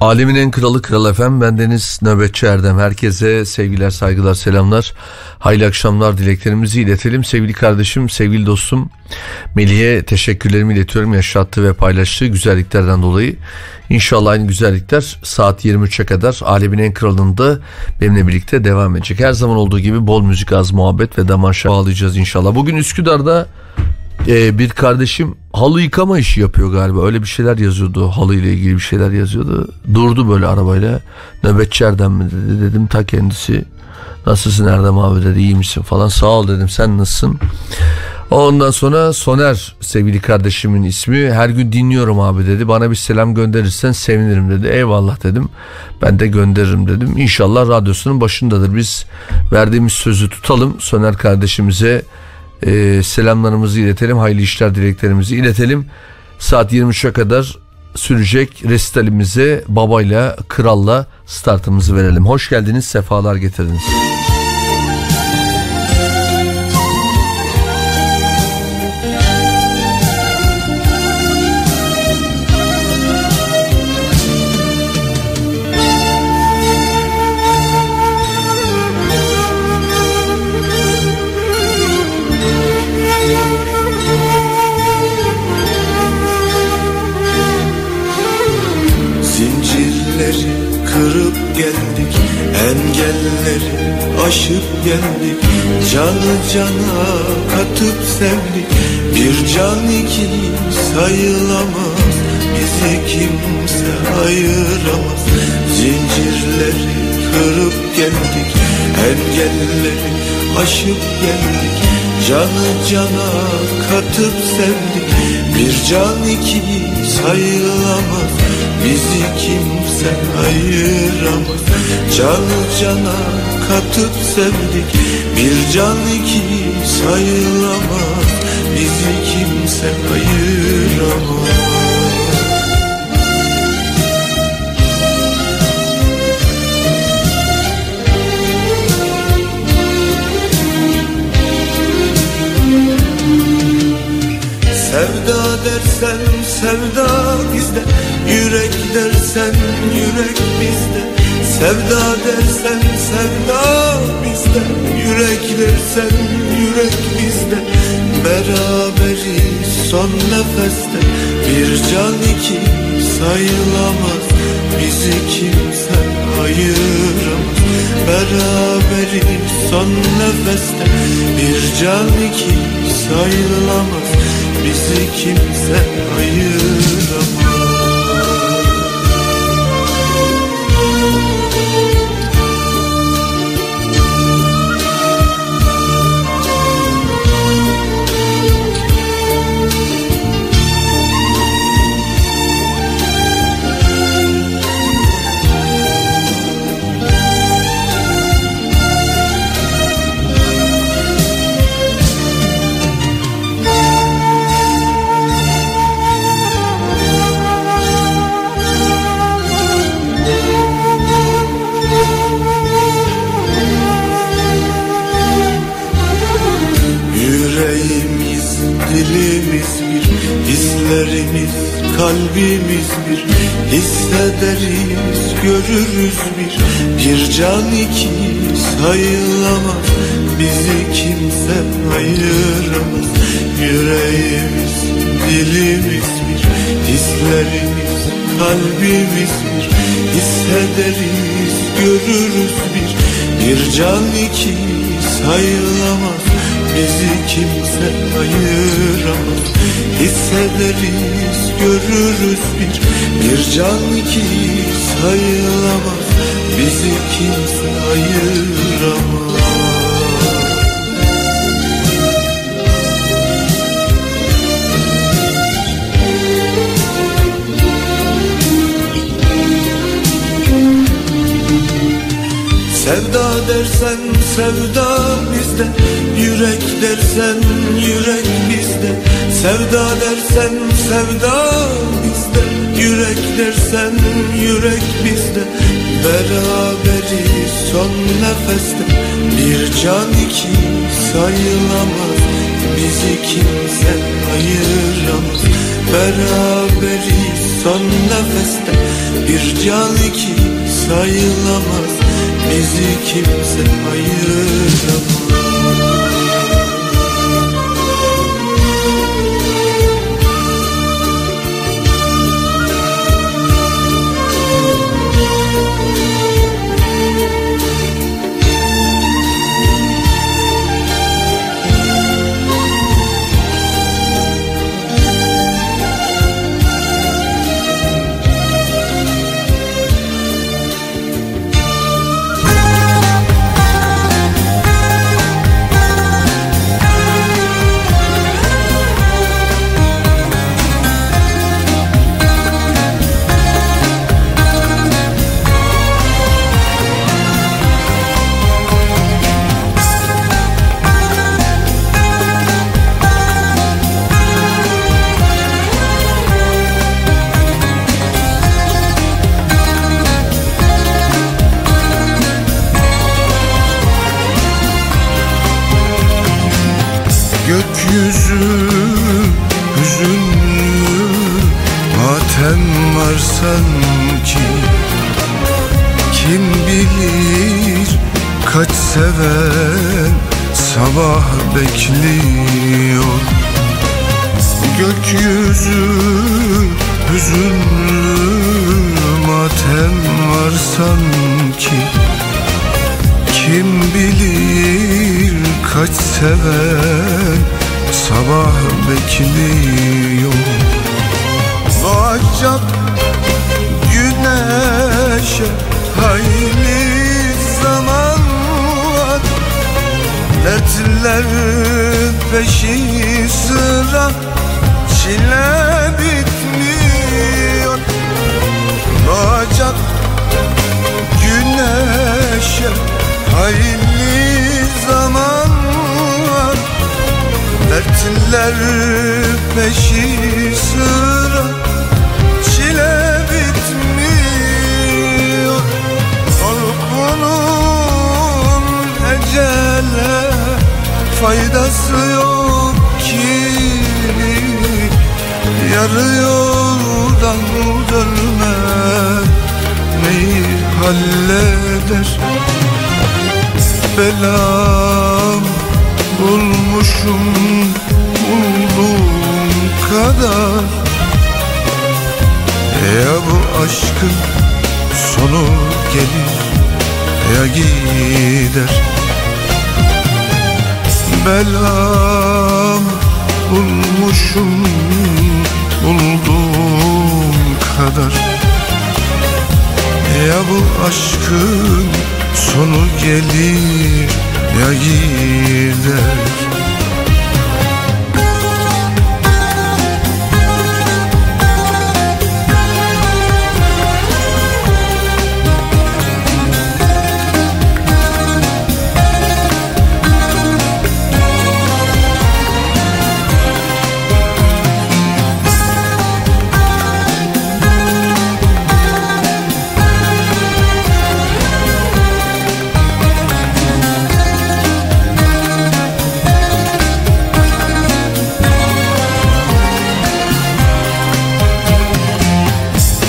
Alemin en kralı Kral Efem bendeniz Nöbetçi Erdem. Herkese sevgiler, saygılar, selamlar. Hayırlı akşamlar dileklerimizi iletelim. Sevgili kardeşim, sevgili dostum Melih'e teşekkürlerimi iletiyorum. Yaşattığı ve paylaştığı güzelliklerden dolayı. İnşallah aynı güzellikler saat 23'e kadar Alemin en kralında benimle birlikte devam edecek. Her zaman olduğu gibi bol müzik, az muhabbet ve damar bağlayacağız inşallah. Bugün Üsküdar'da e, bir kardeşim halı yıkama işi yapıyor galiba. Öyle bir şeyler yazıyordu. Halı ile ilgili bir şeyler yazıyordu. Durdu böyle arabayla. Nöbetçi Erdem mi dedi. Dedim ta kendisi. Nasılsın Erdem abi dedi. İyi misin falan. Sağ ol dedim. Sen nasılsın? Ondan sonra Soner sevgili kardeşimin ismi her gün dinliyorum abi dedi. Bana bir selam gönderirsen sevinirim dedi. Eyvallah dedim. Ben de gönderirim dedim. İnşallah radyosunun başındadır. Biz verdiğimiz sözü tutalım. Soner kardeşimize e, selamlarımızı iletelim. Hayırlı işler dileklerimizi iletelim. Saat 23'e kadar sürecek resitalimize babayla, kralla startımızı verelim. Hoş geldiniz, sefalar getirdiniz. Geldik Canı cana katıp sevdik Bir can iki sayılamaz. Bizi kimse ayıramaz. Zincirleri kırıp geldik. Engelleri aşıp geldik. Canı cana katıp sevdik Bir can iki sayılamaz. Bizi kimse ayıramaz. Canı cana katıp sevdik. Bir can iki sayılamaz. Bizi kimse ayıramaz. Sevda dersen sevda bizde Yürek dersen yürek bizde Sevda dersen sevda bizde Yürek dersen yürek bizde. Beraberiz son nefeste Bir can iki sayılamaz. Bizi kimse ayıramaz. Beraberiz son nefeste Bir can iki sayılamaz. Bizi kimse ayıramaz kalbimiz bir Hissederiz, görürüz bir, bir can iki sayılamaz Bizi kimse ayıramaz. Yüreğimiz, dilimiz bir, hislerimiz, kalbimiz bir. Hissederiz, görürüz bir, bir can iki sayılamaz Bizi kimse ayıramaz. Hissederiz, görürüz bir Bir can ki sayılamaz. Bizi kimse ayıramaz. Sevda dersen sevda bizde Yürek dersen yürek bizde. Sevda dersen sevda bizde Yürek dersen yürek bizde. Beraberiz son nefeste Bir can iki sayılamaz. Bizi kimse ayıramaz. Beraberiz son nefeste Bir can iki sayılamaz. Bizi kimse ayıramaz. seven sabah bekliyor. Muaccap güneşe hayli zaman var. Dertler peşi sıra çile bitmiyor. Muaccap güneşe hayli Dertler peşi sıra Çile bitmiyor. Korkunun ecele Faydası yok ki. Yarı yoldan dönme Neyi halleder? Belam bulmuşum olduğum kadar. E ya bu aşkın sonu gelir e ya gider. Belam bulmuşum bulduğum kadar. E ya bu aşkın sonu gelir ya gider.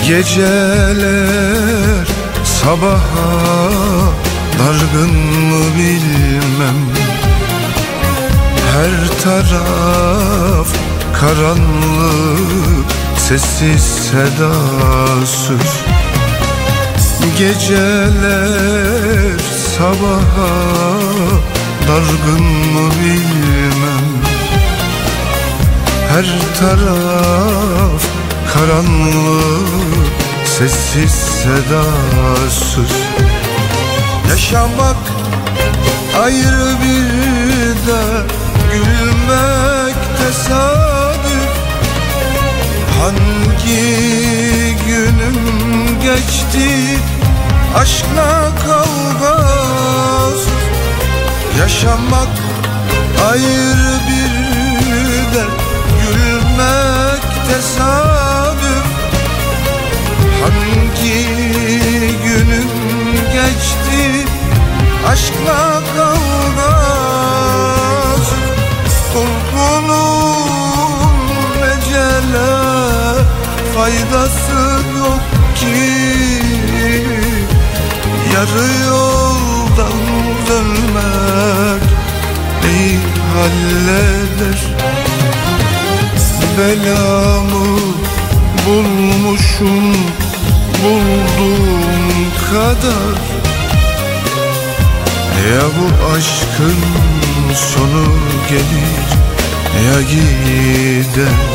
Geceler sabaha dargın mı bilmem. Her taraf karanlık sessiz sedasız. Geceler sabaha dargın mı bilmem. Her taraf Karanlık sessiz sedasız. Yaşamak ayrı bir de Gülmek tesadüf Hangi günüm geçti Aşkla kavgasız Yaşamak ayrı bir de Gülmek tesadüf aşkla kavga Korkunun ecele faydası yok ki. Yarı yoldan dönmek neyi halleder Belamı bulmuşum bulduğum kadar ya bu aşkın sonu gelir? Ya gider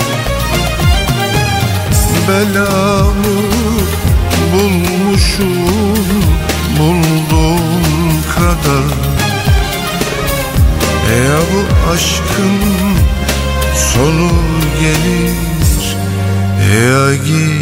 Belamı bulmuşum bulduğum kadar. Ya bu aşkın sonu gelir? Ya gider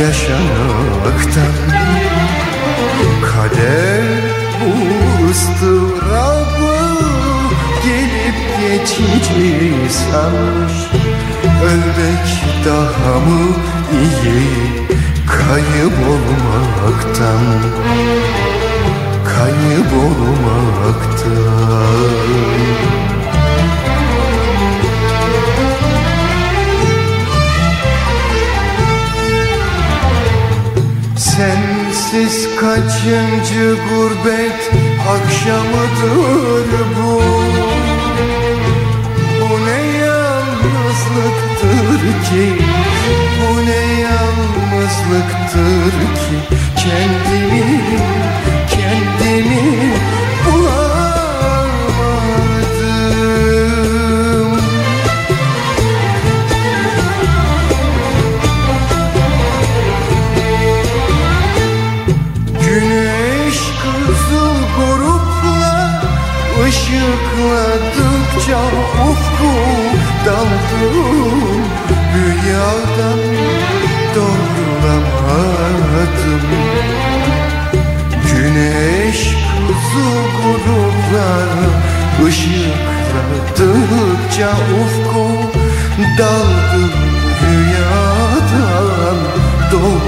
yaşamaktan Kader bu ıstırabı geçici sanmış Ölmek daha mı iyi kayıp olmaktan Kayıp Sensiz kaçıncı gurbet akşamıdır bu? Bu ne yalnızlıktır ki? Bu ne yalnızlıktır ki? Kendimi, kendimi Işıkladıkça ufku daldım Rüyadan doğrulamadım. Güneş kuzu grupları Işıkladıkça ufku daldım Rüyadan doğrulamadım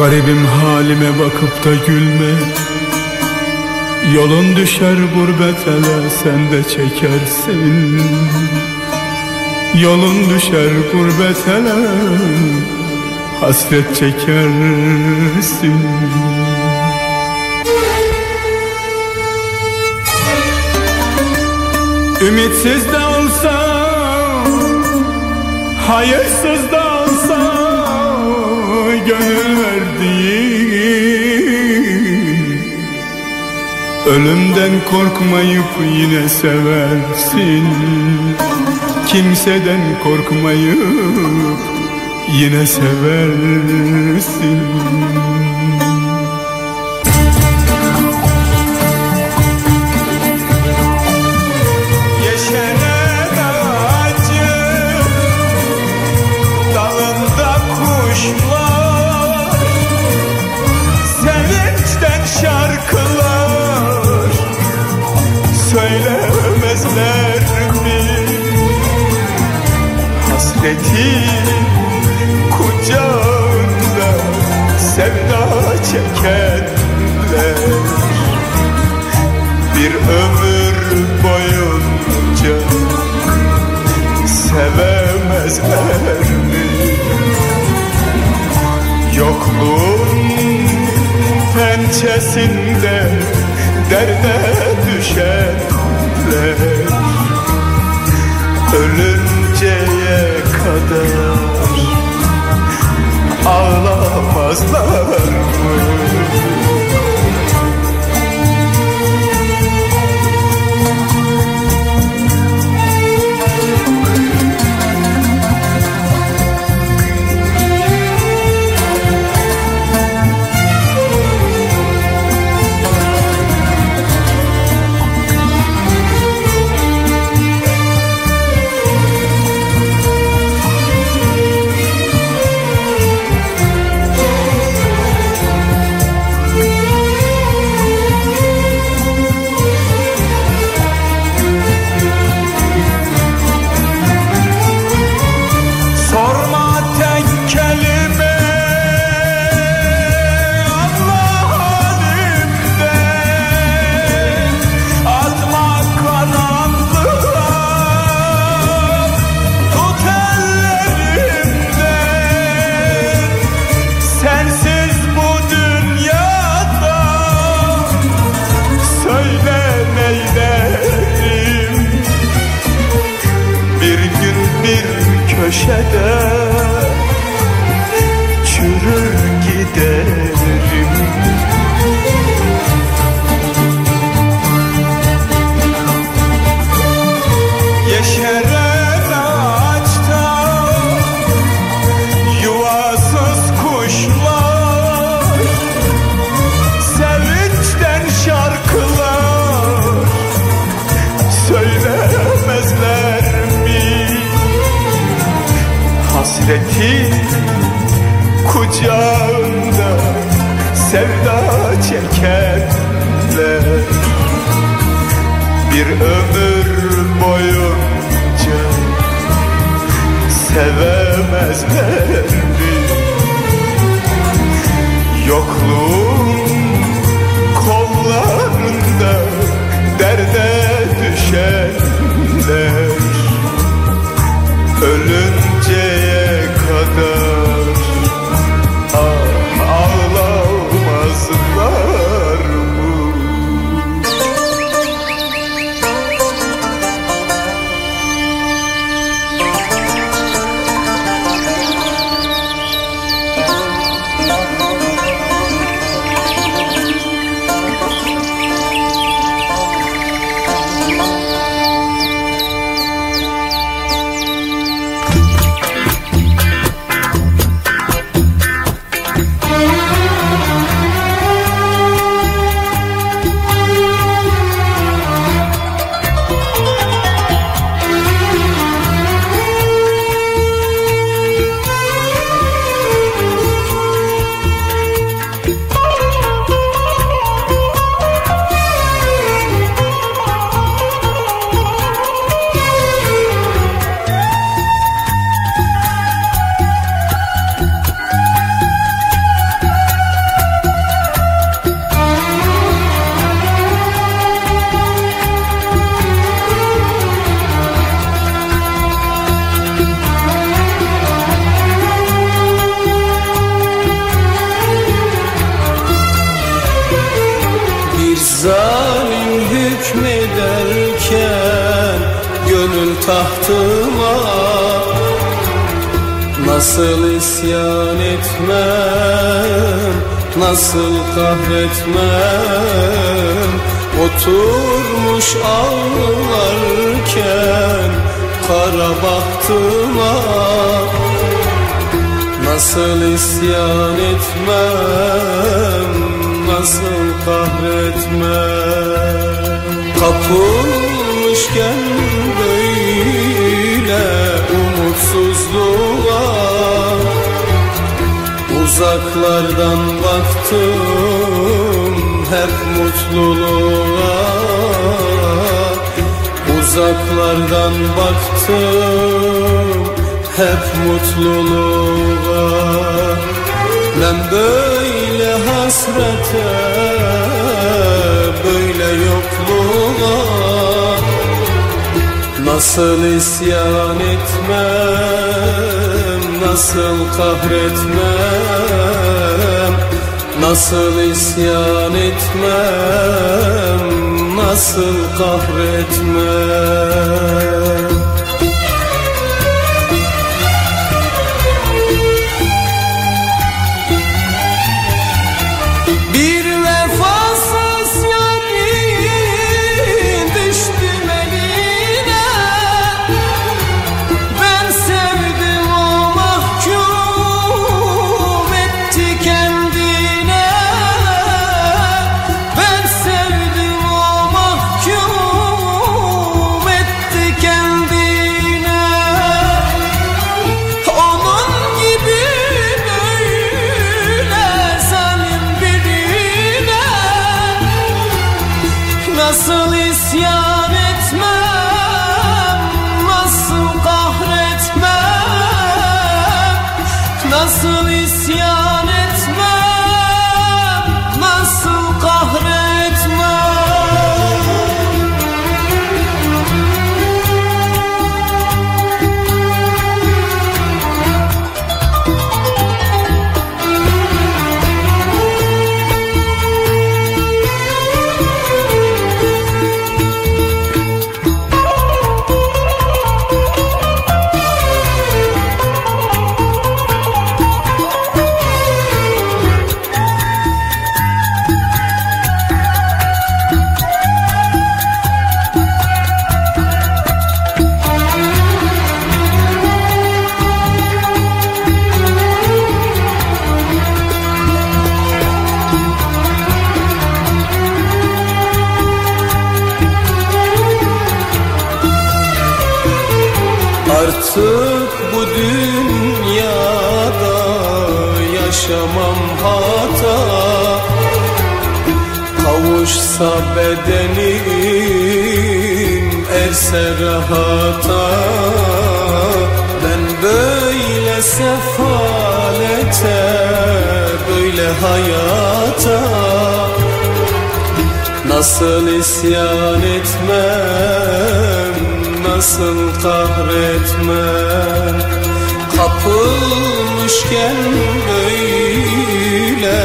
Garibim halime bakıp da gülme. Yolun düşer gurbet ele sen de çekersin. Yolun düşer gurbet ele hasret çekersin. Ümitsiz de olsa Hayırsız da Gönül Ölümden korkmayıp yine seversin. Kimseden korkmayıp yine seversin Hasretin kucağında sevda çekenler Bir ömür boyunca sevemezler mi? Yokluğun pençesinde derde düşenler Ölünceye kadar Ağlamazlar mı? Zalim hükmederken gönül tahtıma Nasıl isyan etmem, nasıl kahretmem? Oturmuş ağlarken kara bahtıma Nasıl isyan etmem Nasıl kahretmem Kapılmışken böyle umutsuzluğa Uzaklardan baktım hep mutluluğa. Uzaklardan baktım hep mutluluğa. Ben böyle hasrete, böyle yokluğa Nasıl isyan etmem, nasıl kahretmem? Nasıl isyan etmem, nasıl kahretmem Nasıl isyan etmem Nasıl kahretmem? Kapılmışken böyle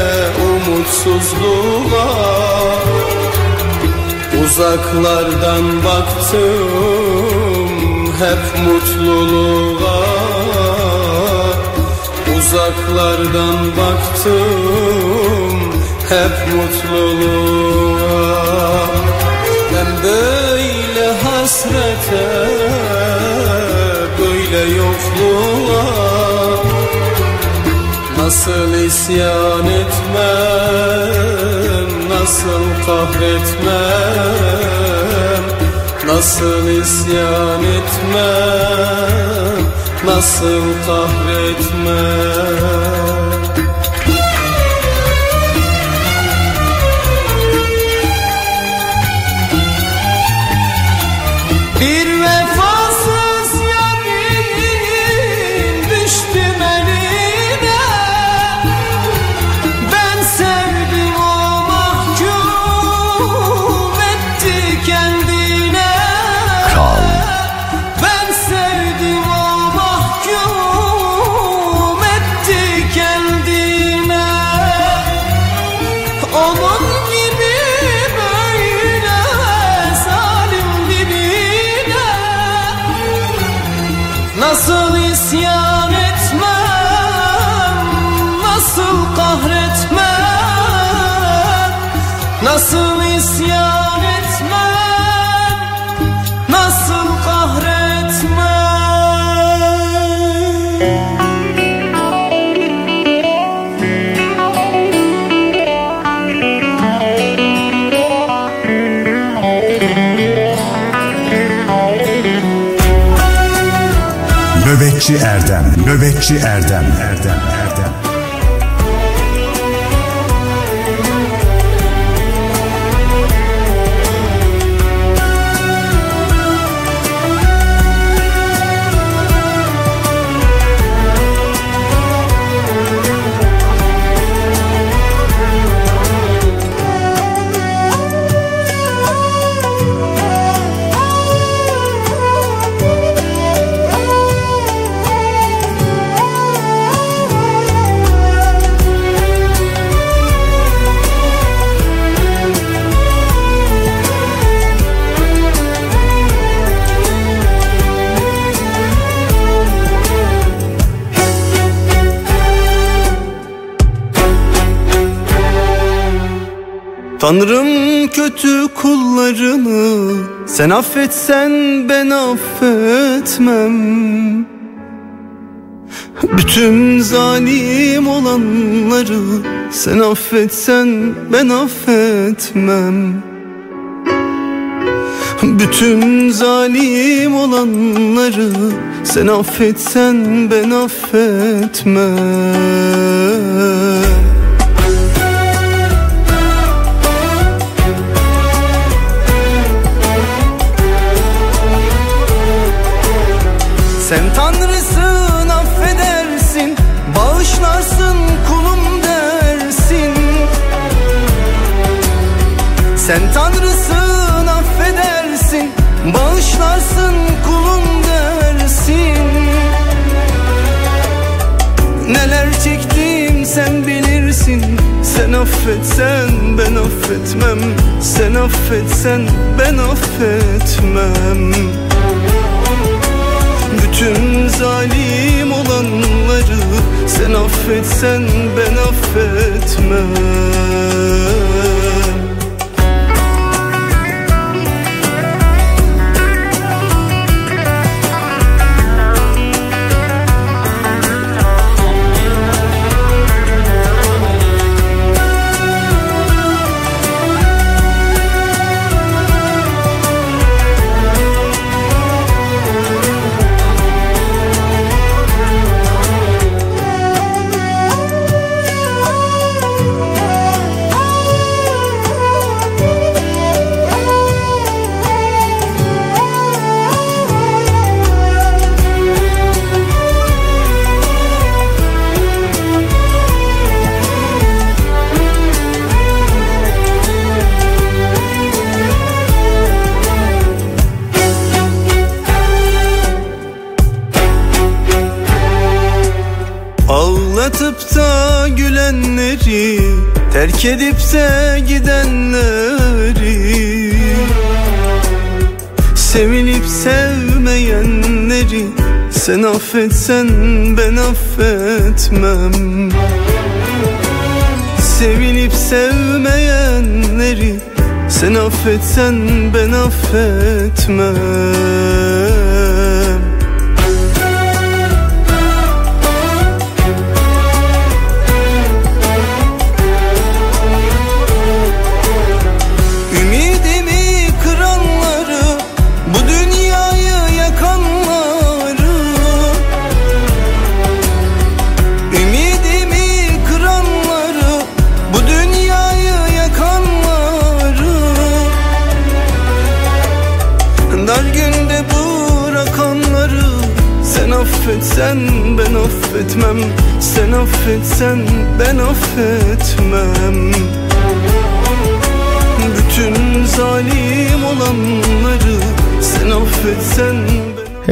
umutsuzluğa Uzaklardan baktım hep mutluluğa. Uzaklardan baktım hep mutluluğa. Ben böyle hasrete böyle yokluğa. Nasıl isyan etmem Nasıl kahretmem. Nasıl isyan etmem Nasıl kahretmem Nöbetçi Erdem. Erdem Tanrım kötü kullarını. Sen affetsen ben affetmem. Bütün zalim olanları sen affetsen ben affetmem. Bütün zalim olanları sen affetsen ben affetmem Sen tanrısın affedersin. Bağışlarsın kulum dersin. Sen tanrısın affedersin. Bağışlarsın kulum dersin. Neler çektim sen bilirsin. Sen affetsen ben affetmem. Sen affetsen ben affetmem bütün zalim olanları Sen affetsen ben affetmem Terk gidenleri Sevilip sevmeyenleri Sen affetsen ben affetmem. Sevilip sevmeyenleri Sen affetsen ben affetmem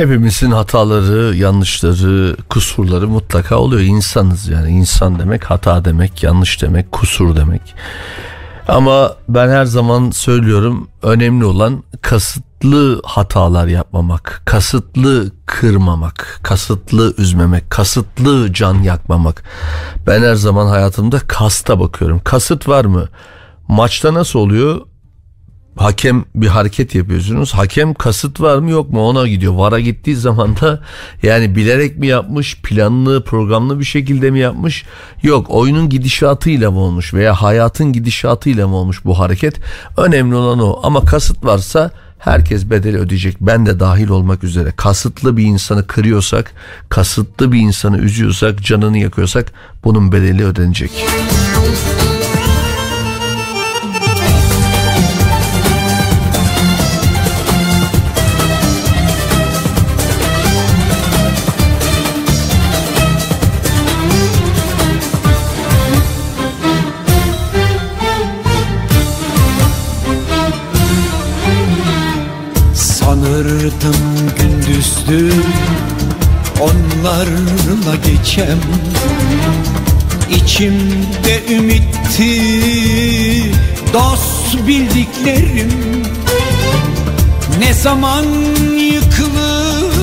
Hepimizin hataları, yanlışları, kusurları mutlaka oluyor. İnsanız yani. insan demek hata demek, yanlış demek, kusur demek. Ama ben her zaman söylüyorum önemli olan kasıtlı hatalar yapmamak, kasıtlı kırmamak, kasıtlı üzmemek, kasıtlı can yakmamak. Ben her zaman hayatımda kasta bakıyorum. Kasıt var mı? Maçta nasıl oluyor? Hakem bir hareket yapıyorsunuz. Hakem kasıt var mı yok mu ona gidiyor. Vara gittiği zaman da yani bilerek mi yapmış, planlı, programlı bir şekilde mi yapmış? Yok oyunun gidişatıyla mı olmuş veya hayatın gidişatıyla mı olmuş bu hareket? Önemli olan o. Ama kasıt varsa herkes bedeli ödeyecek. Ben de dahil olmak üzere. Kasıtlı bir insanı kırıyorsak, kasıtlı bir insanı üzüyorsak, canını yakıyorsak bunun bedeli ödenecek. Müzik Sanırdım gündüzdü. Onlarla geçem. İçimde ümitti. Dost bildiklerim. Ne zaman yıkılıp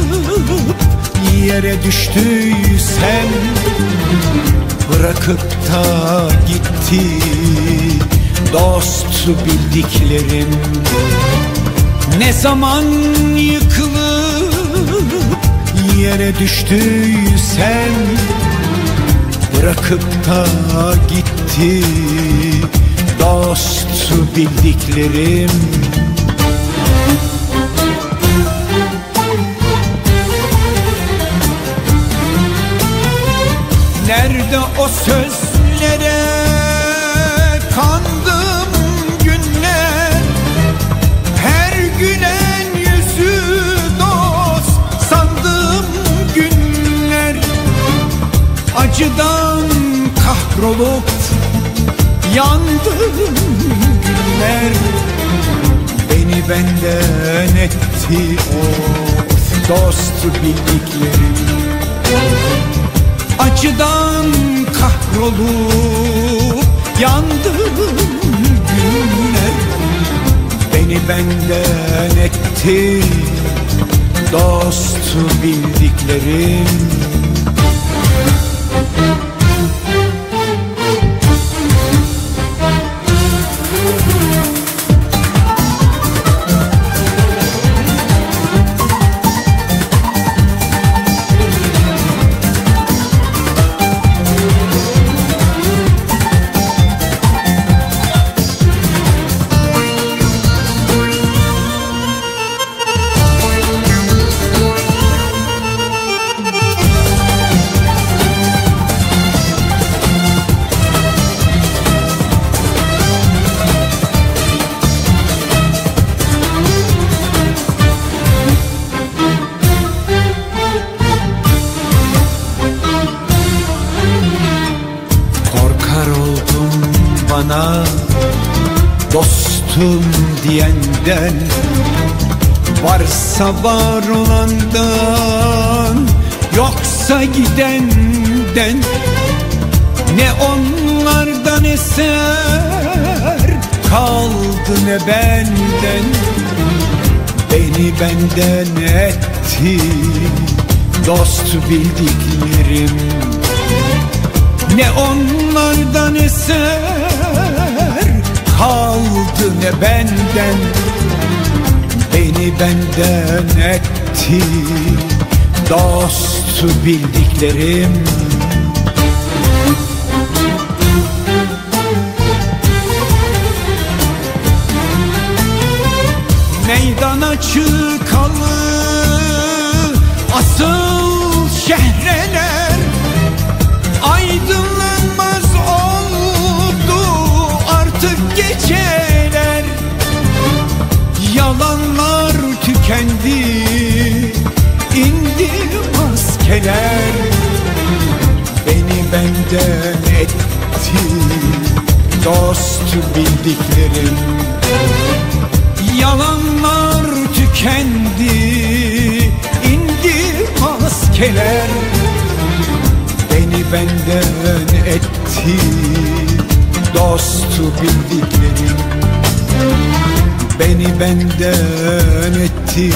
yere düştüysem Bırakıp da gitti dost bildiklerim ne zaman yıkılıp yere düştüysen Bırakıp da gitti dost bildiklerim. Nerede o sözlere acıdan kahrolup yandım günler. Beni benden etti o dost bildiklerim Acıdan kahrolup yandım günler. Beni benden etti dost bildiklerim Varsa var olandan Yoksa gidenden. Ne onlar onlardan eser kaldı ne benden. Beni benden etti dost bildiklerim. Ne onlardan eser kaldı ne benden Beni benden etti dost bildiklerim. Meydana çıkalı asıl şehreler. Aydınlanmaz oldu artık geceler. Yalanlar tükendi indi maskeler. Beni benden etti dost bildiklerim. Yalanlar tükendi indi maskeler. Beni benden etti dostu bildiklerim Beni benden etti.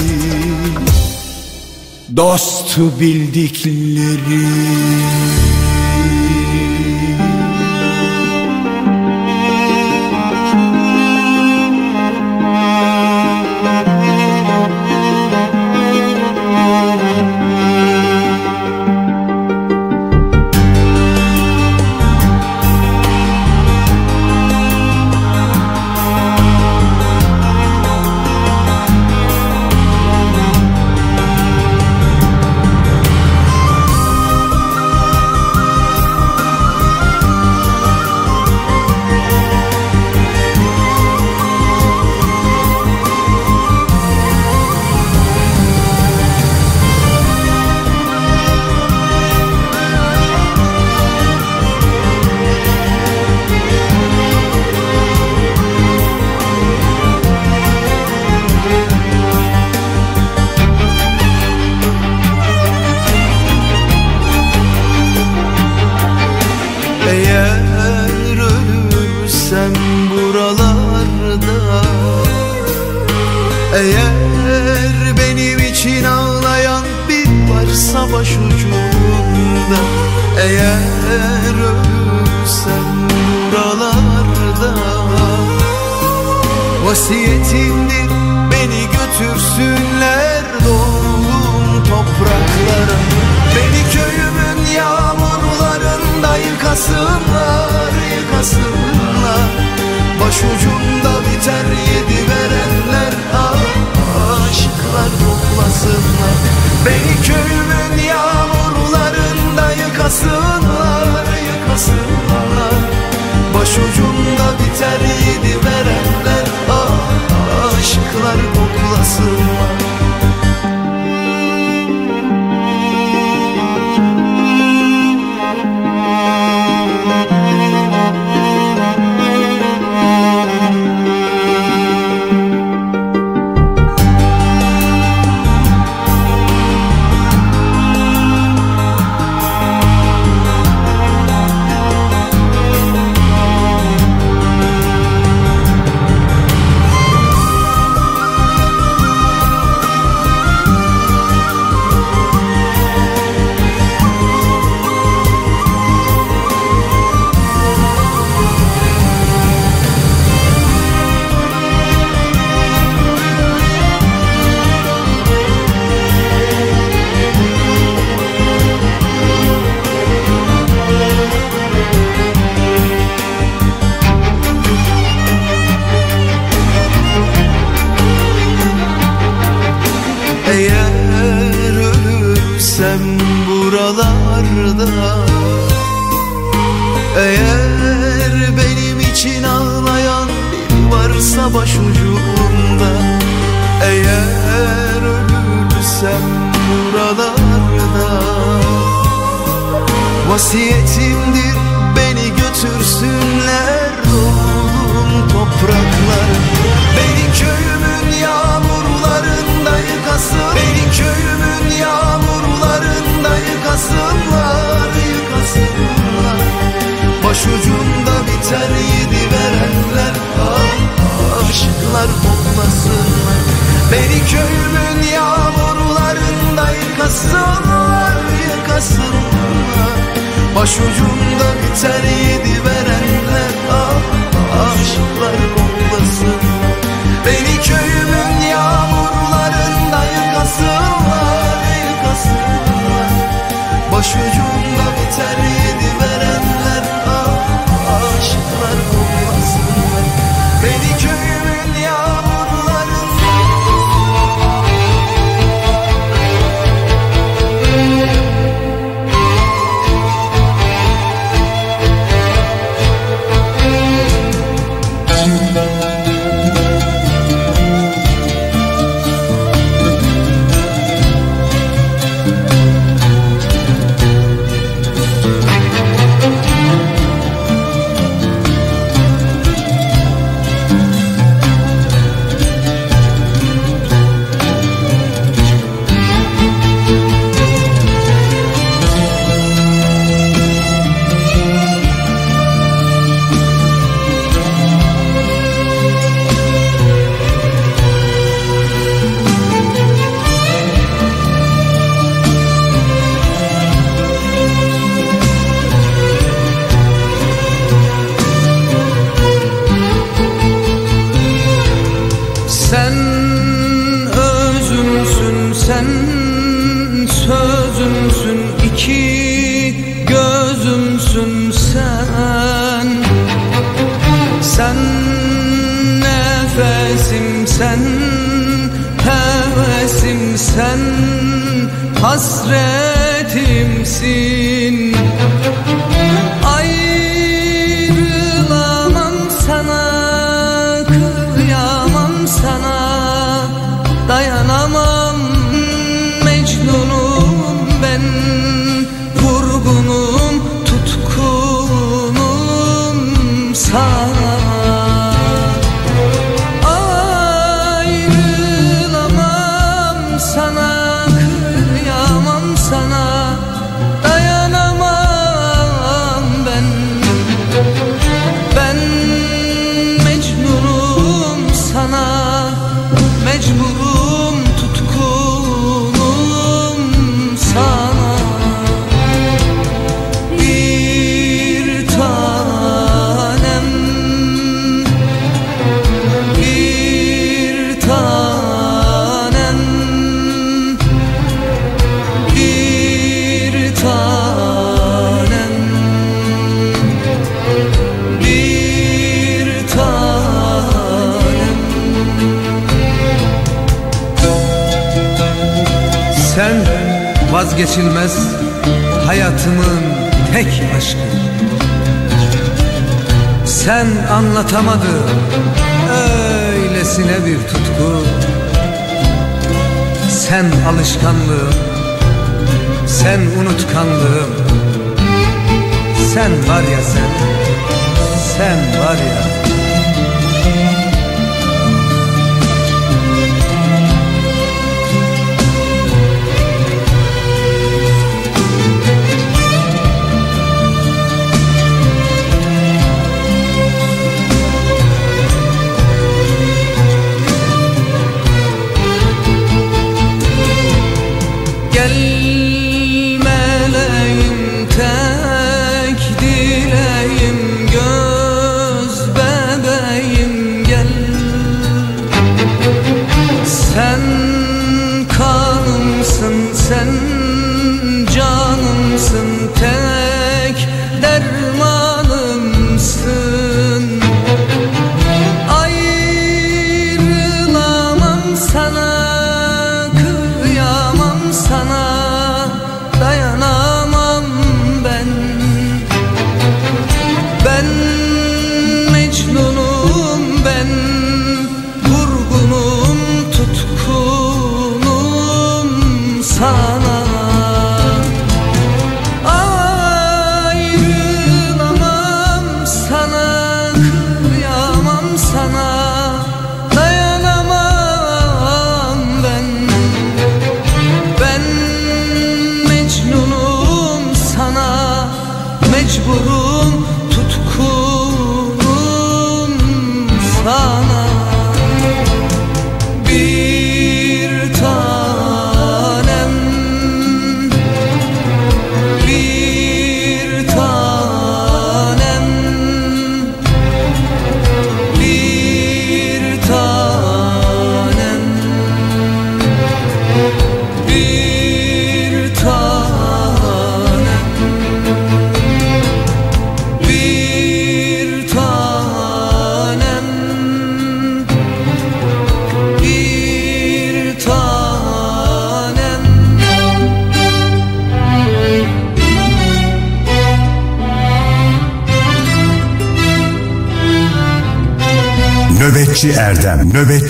Dostu bildiklerim yıkmasın Beni köyümün yağmurlarında yıkasınlar yıkasınlar Başucumda biter yedi verenler ah, ah aşıklar olmasın.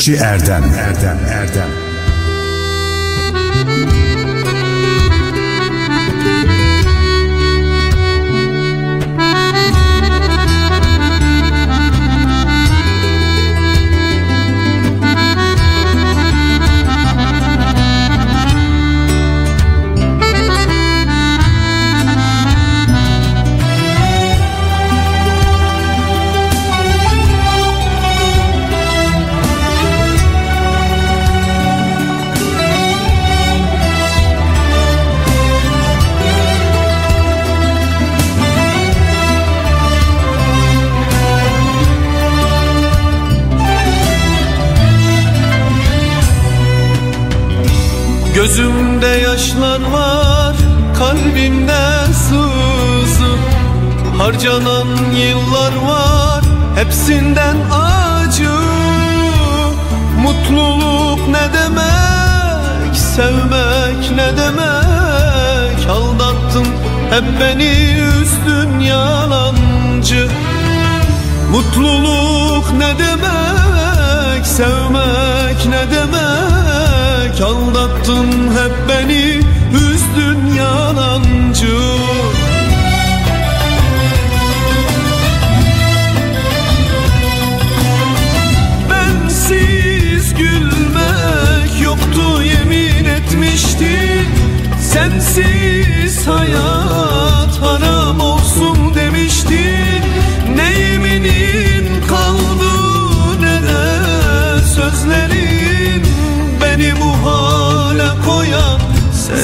Nöbetçi Erdem.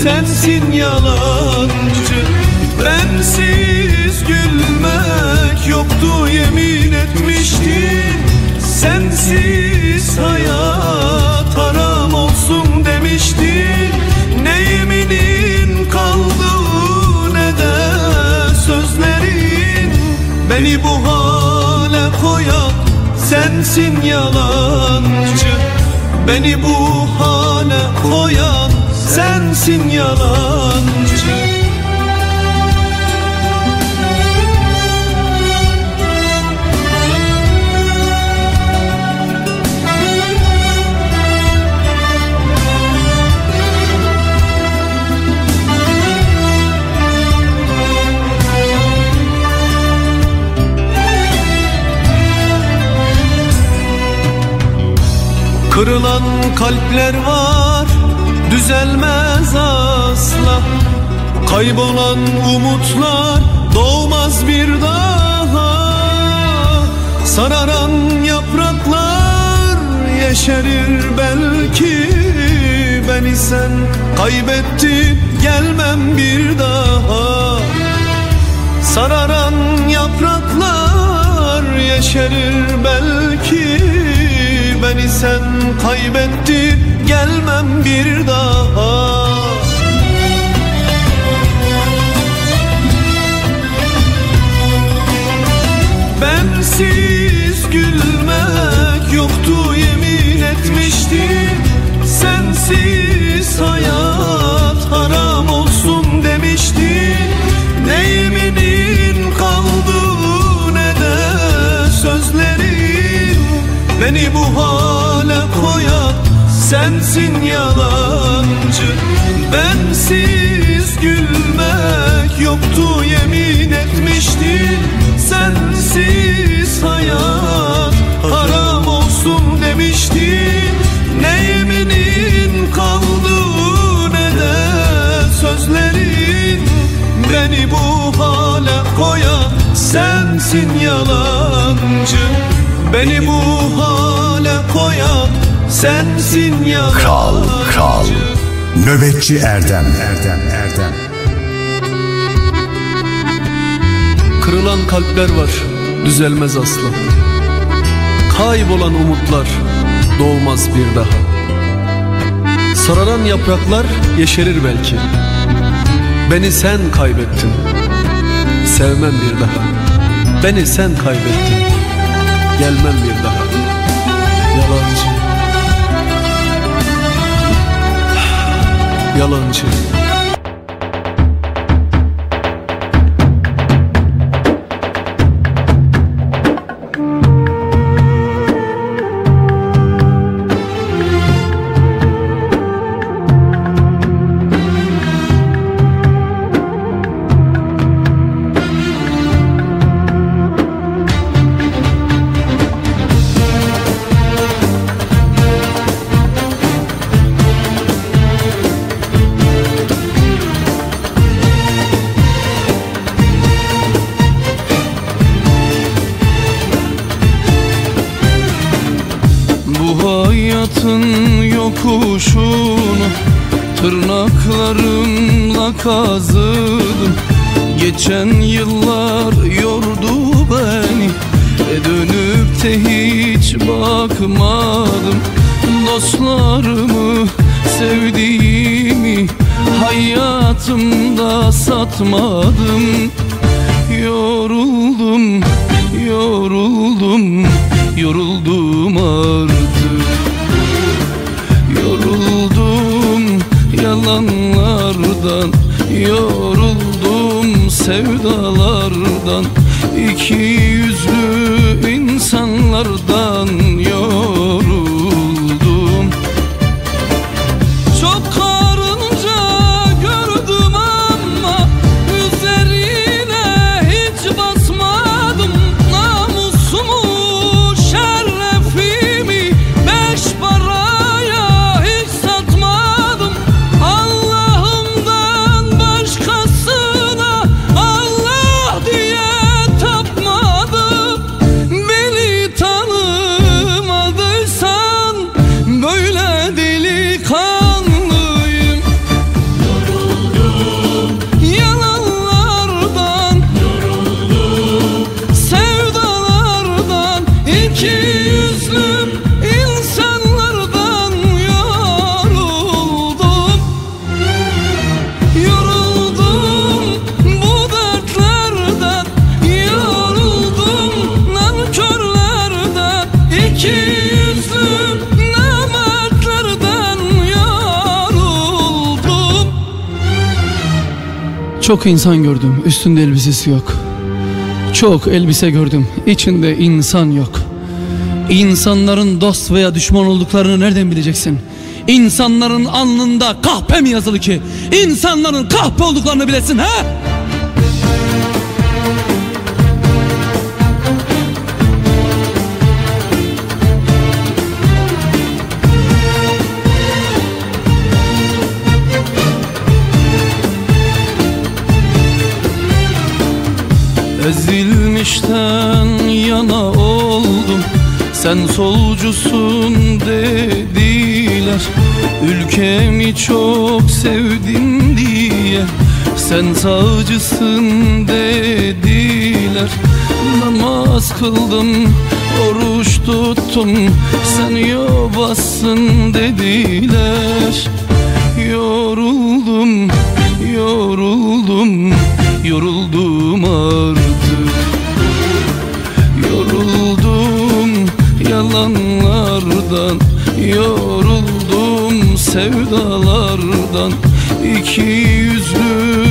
Sensin yalancı Bensiz gülmek yoktu yemin etmiştin Sensiz hayat haram olsun demiştin Ne yeminin kaldı ne de sözlerin. Beni bu hale koyan sensin yalancı. Beni bu hale koyan sensin yalancı. Kırılan kalpler var düzelmez asla. Kaybolan umutlar doğmaz bir daha Sararan yapraklar yeşerir belki Beni sen kaybettin gelmem bir daha. Sararan yapraklar yeşerir belki Beni sen kaybettin gelmem bir daha. Bensiz gülmek yoktu yemin etmiştin Sensiz hayat Beni bu hale koyan sensin yalancı. Bensiz gülmek yoktu yemin etmiştin Sensiz hayat haram olsun demiştin Ne yeminin kaldı ne de sözlerin. Beni bu hale koyan sensin yalancı Beni bu hale koyan sensin yalancı Kral, kral. Nöbetçi Erdem, Erdem, Erdem. Kırılan kalpler var düzelmez asla. Kaybolan umutlar doğmaz bir daha. Sararan yapraklar yeşerir belki. Beni sen kaybettin. Sevmem bir daha. Beni sen kaybettin Gelmem bir daha. Yalancı. Yalancı yokuşunu Tırnaklarımla kazıdım. Geçen yıllar yordu beni E dönüp de hiç bakmadım. Dostlarımı, sevdiğimi Hayatımda satmadım. Yoruldum, yoruldum, yoruldum artık yalanlardan Yoruldum sevdalardan. İki yüzlü insanlardan Çok insan gördüm üstünde elbisesi yok Çok elbise gördüm içinde insan yok İnsanların dost veya düşman olduklarını nereden bileceksin? İnsanların alnında kahpe mi yazılı ki? İnsanların kahpe olduklarını bilesin ha? Ezilmişten yana oldum. Sen solcusun dediler. Ülkemi çok sevdin diye. Sen sağcısın dediler. Namaz kıldım, oruç tuttum. Sen yobazsın dediler. Yoruldum, yoruldum, yoruldum. artık yalanlardan Yoruldum sevdalardan. İki yüzlü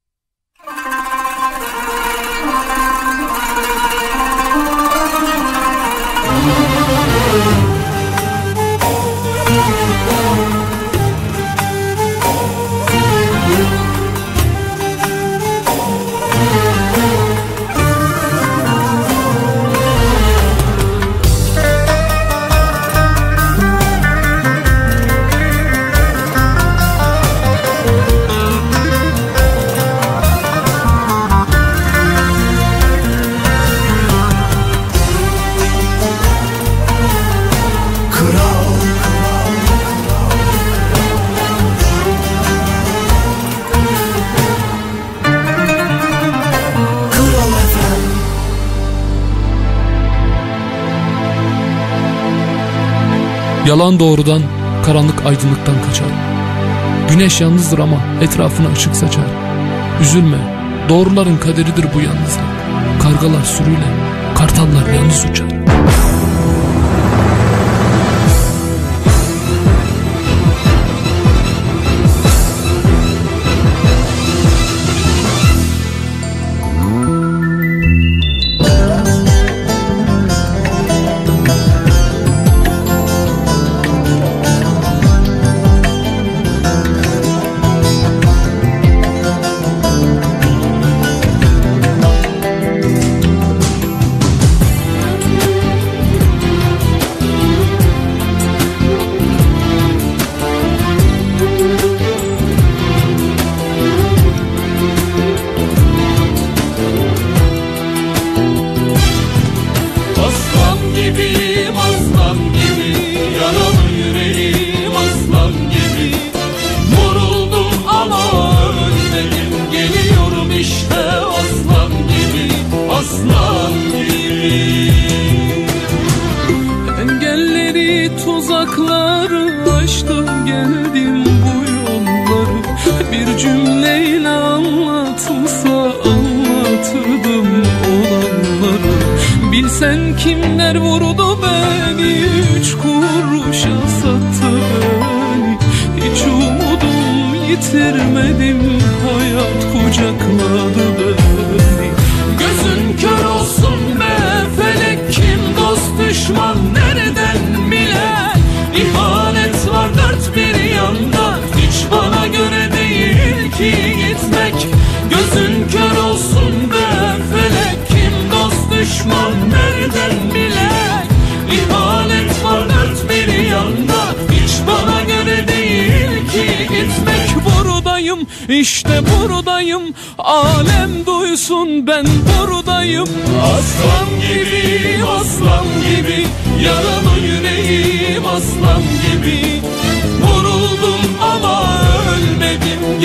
Yalan doğrudan, karanlık aydınlıktan kaçar. Güneş yalnızdır ama etrafına ışık saçar. Üzülme, doğruların kaderidir bu yalnızlık. Kargalar sürüyle, kartallar yalnız uçar.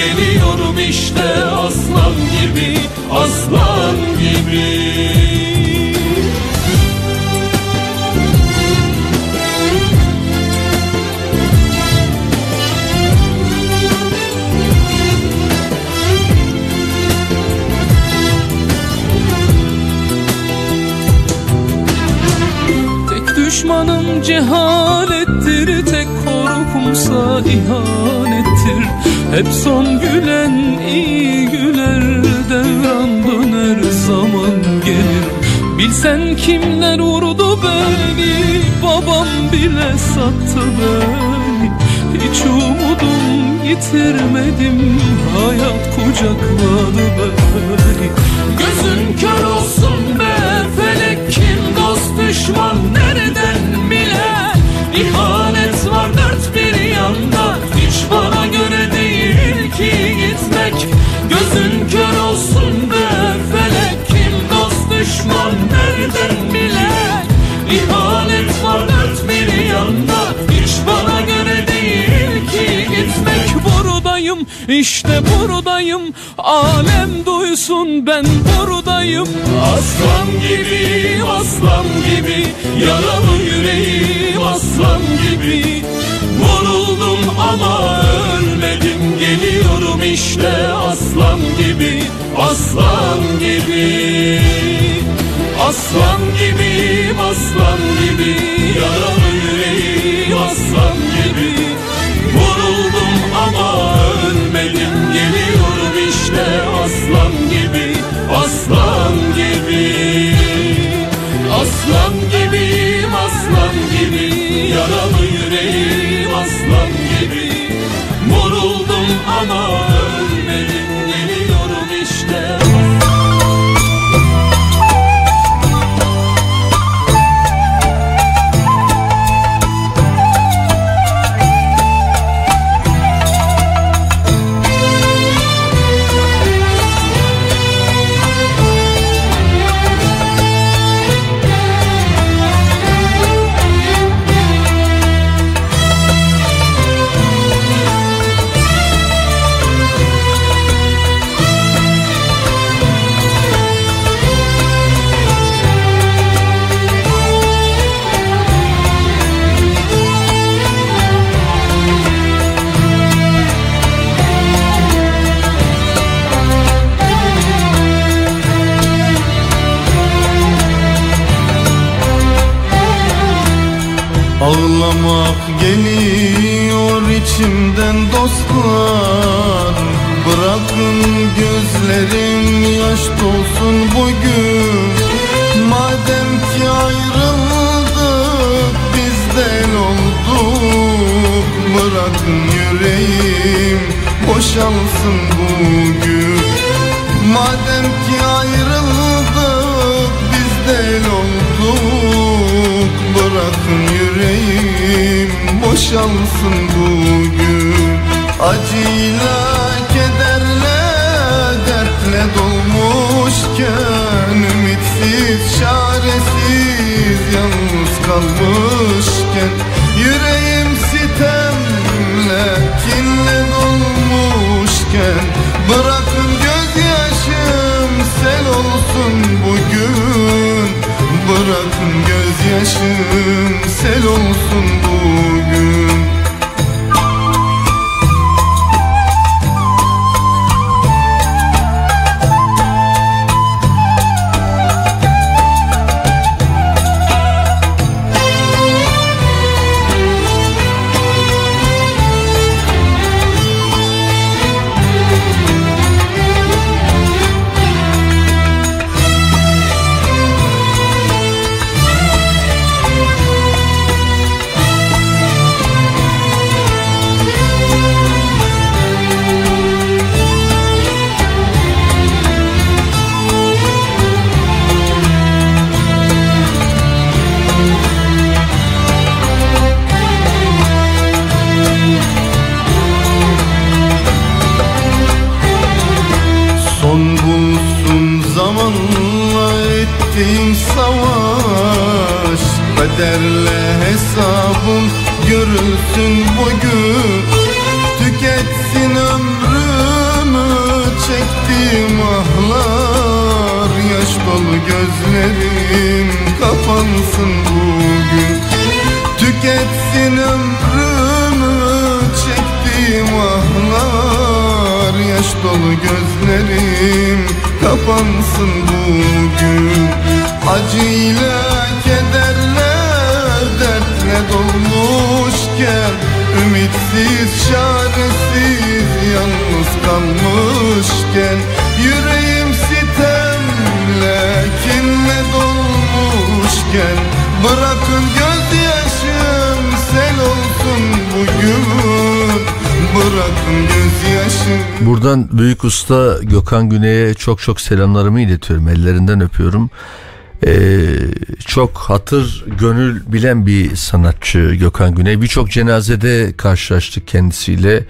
Ölmedim Hep son gülen iyi güler Devran döner zaman gelir. Bilsen kimler vurdu beni Babam bile sattı beni. Hiç umudum yitirmedim Hayat kucakladı beni. Gözün kör olsun be felek kim dost düşman nereden düşman nereden bile İhanet var dört bir yanda. Hiç bana göre değil ki gitmek buradayım. İşte buradayım. Alem duysun ben buradayım. Aslan gibi aslan gibi. Yaralı yüreğim aslan gibi. Vuruldum ama ölmedim. Geliyorum işte aslan gibi Aslan gibi Aslan gibiyim aslan gibi Yaralı yüreğim aslan gibi. Vuruldum ama ölmedim Geliyorum işte aslan gibi Aslan gibi. Aslan içimden dostlar. Bırakın gözlerim yaş dolsun bugün. Madem ki ayrıldık bizden olduk Bırakın yüreğim boşalsın bugün boşalsın bugün. Acıyla kederle dertle dolmuşken Ümitsiz çaresiz yalnız kalmışken Yüreğim sitemle kinle dolmuşken Bırakın gözyaşım sel olsun bugün. Bırakın gözyaşım sel olsun Gökhan Güney'e çok çok selamlarımı iletiyorum. Ellerinden öpüyorum. Ee, çok hatır gönül bilen bir sanatçı Gökhan Güney. Birçok cenazede karşılaştık kendisiyle.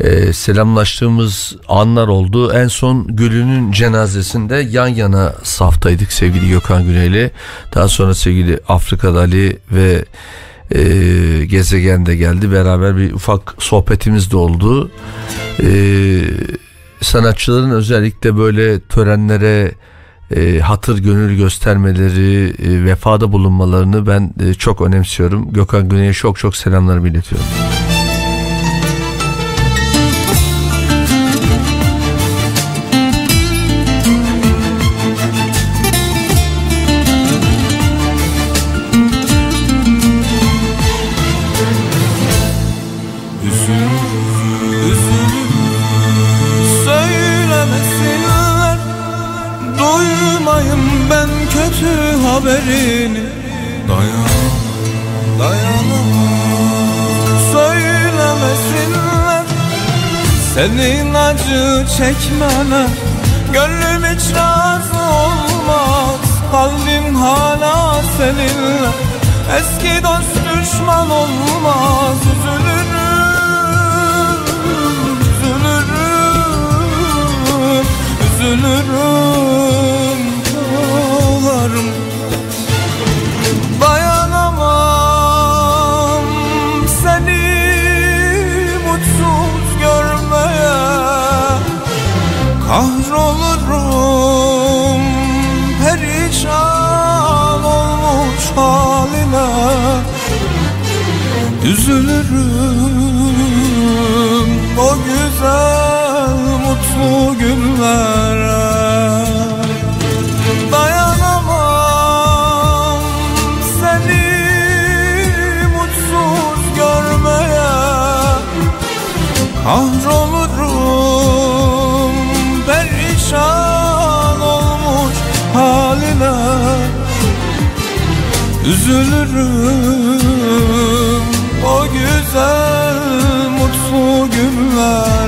Ee, selamlaştığımız anlar oldu. En son Gül'ünün cenazesinde yan yana saftaydık sevgili Gökhan Güney'le. Daha sonra sevgili Afrika'da Ali ve e, gezegen de geldi. Beraber bir ufak sohbetimiz de oldu. E, sanatçıların özellikle böyle törenlere e, hatır gönül göstermeleri, e, vefada bulunmalarını ben e, çok önemsiyorum. Gökhan Güney'e çok çok selamlarımı iletiyorum. Senin acı çekmene Gönlüm hiç razı olmaz. Kalbim hala seninle Eski dost düşman olmaz. Üzülürüm Üzülürüm Üzülürüm Kahrolurum perişan olmuş halime. Üzülürüm o güzel mutlu günlere. Dayanamam seni mutsuz görmeye. Kahrolurum Üzülürüm o güzel mutlu günlere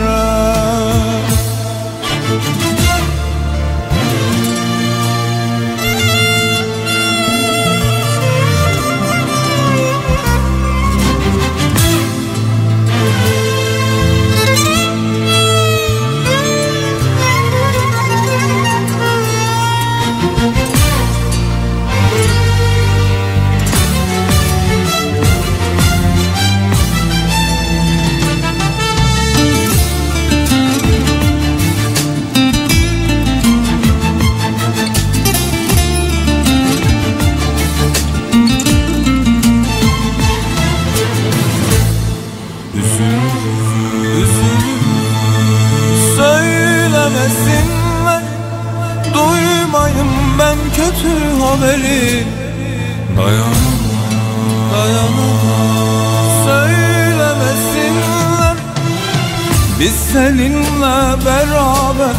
seninle beraber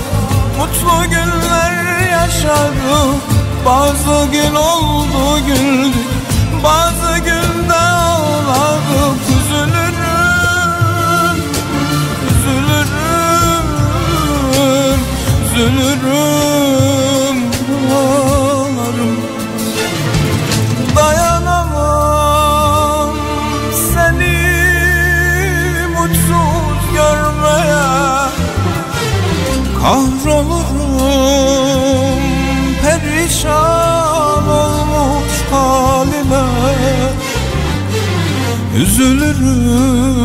Mutlu günler yaşadık Bazı gün oldu güldük Bazı günde ağladık Üzülürüm Üzülürüm Üzülürüm Kahrolurum. Perişan olmuş halime. Üzülürüm.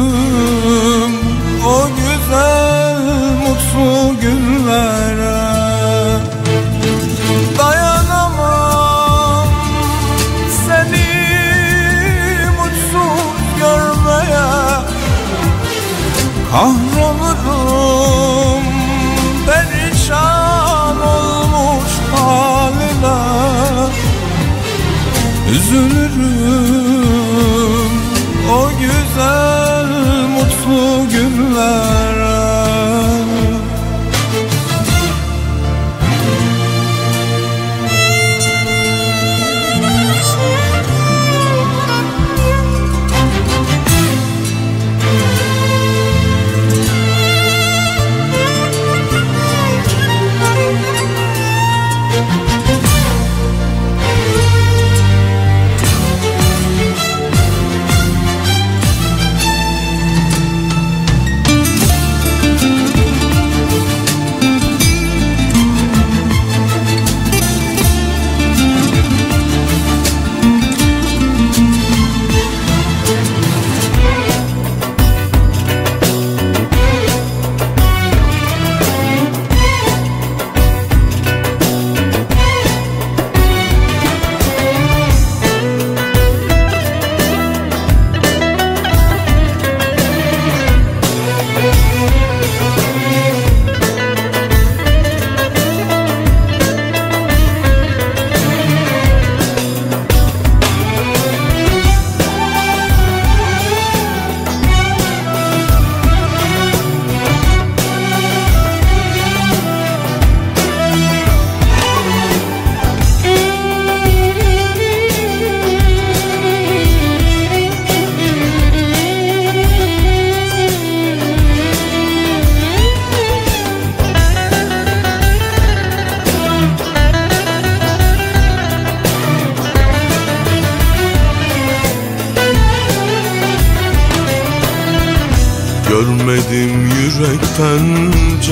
O güzel mutlu günlere Üzülürüm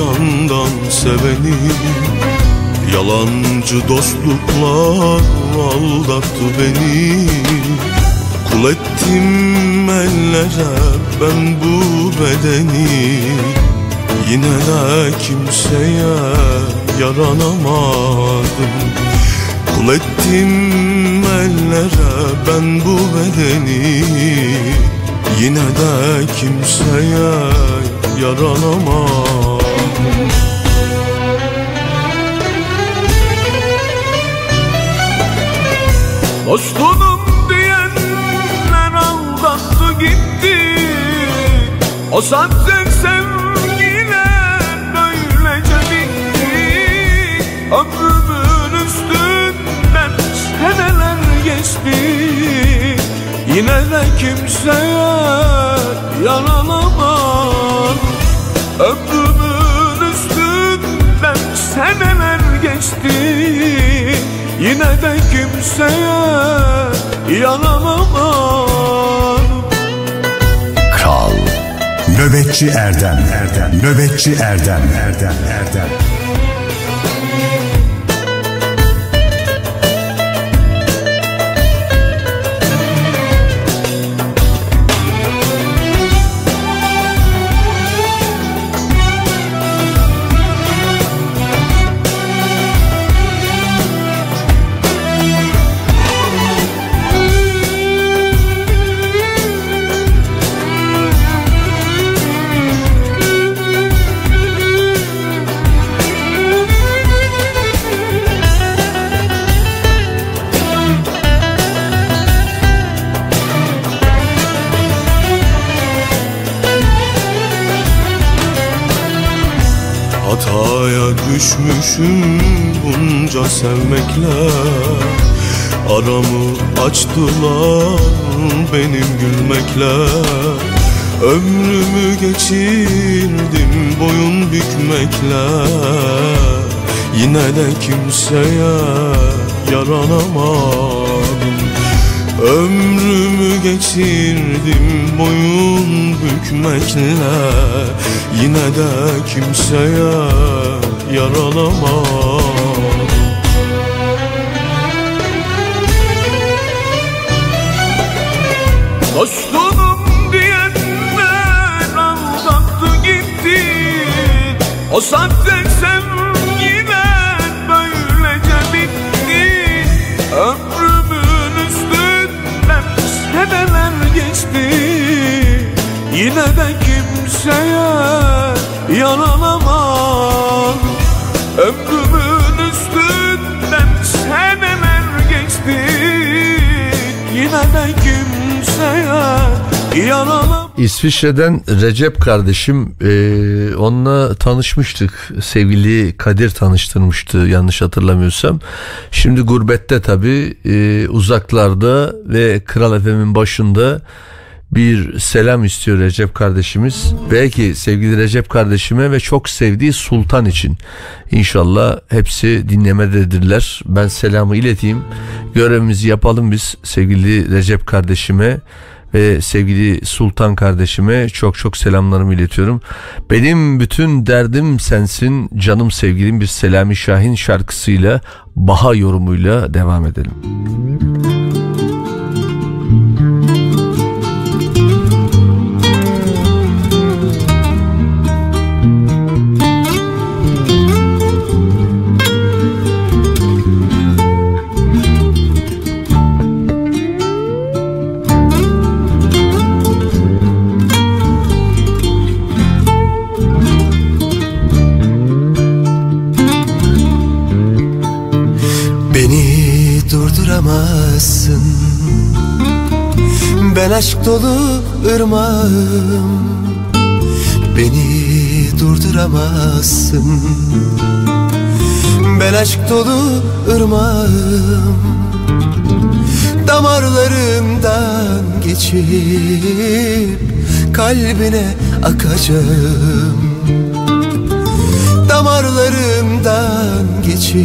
son diyenler Nöbetçi Erdem. Erdem Nöbetçi Erdem. Erdem Erdem. Hataya düşmüşüm bunca sevmekle. Aramı açtılar benim gülmekle. Ömrümü geçirdim boyun bükmekle. Yine de kimseye yaranamadım. Ömrümü geçirdim boyun bükmekle. Yine de kimseye yaranamadım Dostunum diyenler aldattı gitti. O sahte sevgiler böylece bitti. Ömrümün üstünden seneler geçti. Yine de kimseye yaralamam İsviçre'den Recep kardeşim e, onunla tanışmıştık. Sevgili Kadir tanıştırmıştı yanlış hatırlamıyorsam. Şimdi gurbette tabi uzaklarda ve Kral Efem'in başında bir selam istiyor Recep kardeşimiz. Belki sevgili Recep kardeşime ve çok sevdiği Sultan için. İnşallah hepsi dinlemededirler. Ben selamı ileteyim. Görevimizi yapalım biz sevgili Recep kardeşime ve sevgili Sultan kardeşime çok çok selamlarımı iletiyorum. Benim bütün derdim sensin canım sevgilim bir Selami Şahin şarkısıyla Baha yorumuyla devam edelim. Beni Ben aşk dolu ırmağım. Beni durduramazsın. Ben aşk dolu ırmağım. Damarlarımdan geçip Kalbine akacağım. Damarlarımdan geçip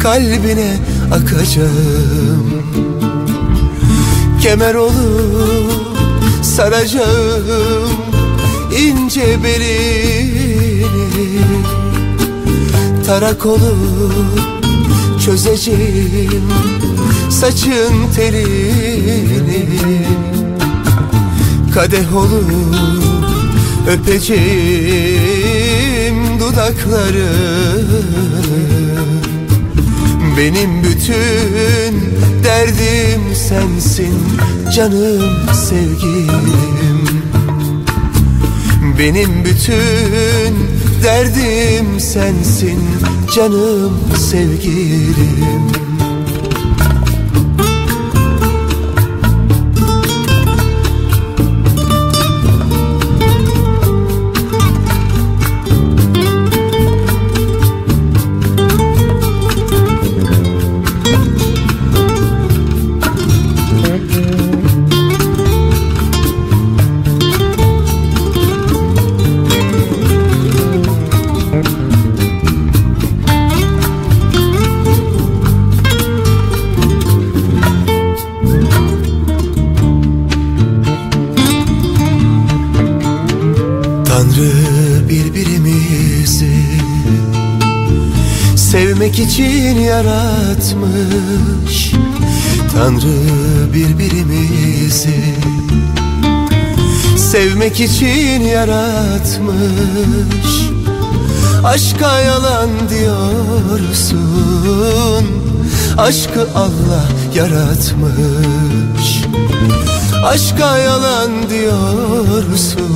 Kalbine akacağım Kemer olup saracağım ince belini. Tarak olup çözeceğim saçın telini. Kadeh olup öpeceğim dudakları Benim bütün derdim sensin canım sevgilim. Benim bütün derdim sensin canım sevgilim için yaratmış. Tanrı birbirimizi Sevmek için yaratmış. Aşka yalan diyorsun. Aşkı Allah yaratmış. Aşka yalan diyorsun.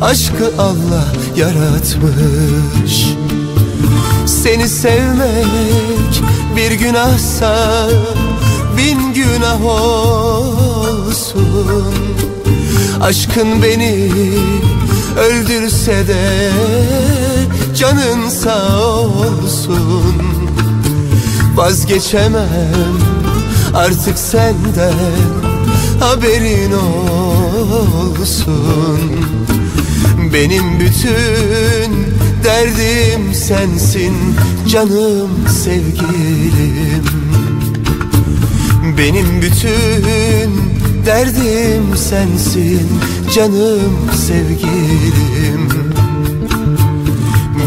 Aşkı Allah yaratmış Seni sevmek bir günahsa Bin günah olsun. Aşkın beni öldürse de Canın sağ olsun. Vazgeçemem artık senden haberin olsun. Benim bütün derdim sensin canım sevgilim. Benim bütün derdim sensin canım sevgilim.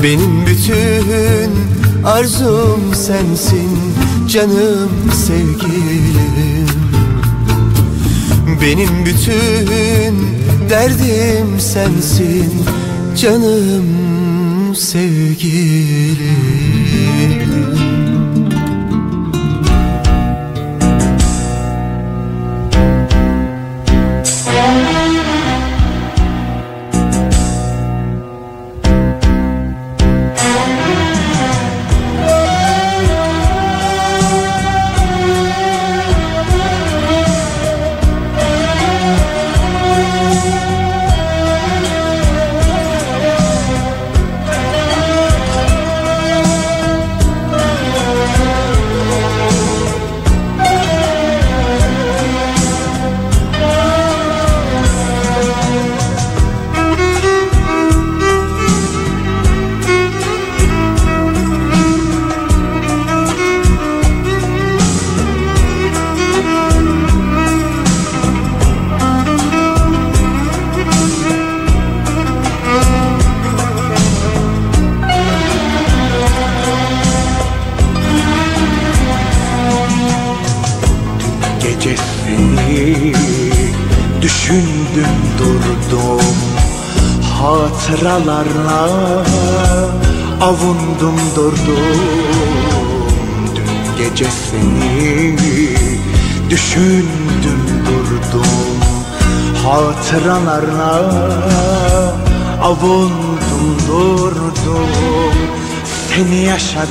Benim bütün arzum sensin canım sevgilim. Benim bütün derdim sensin canım sevgilim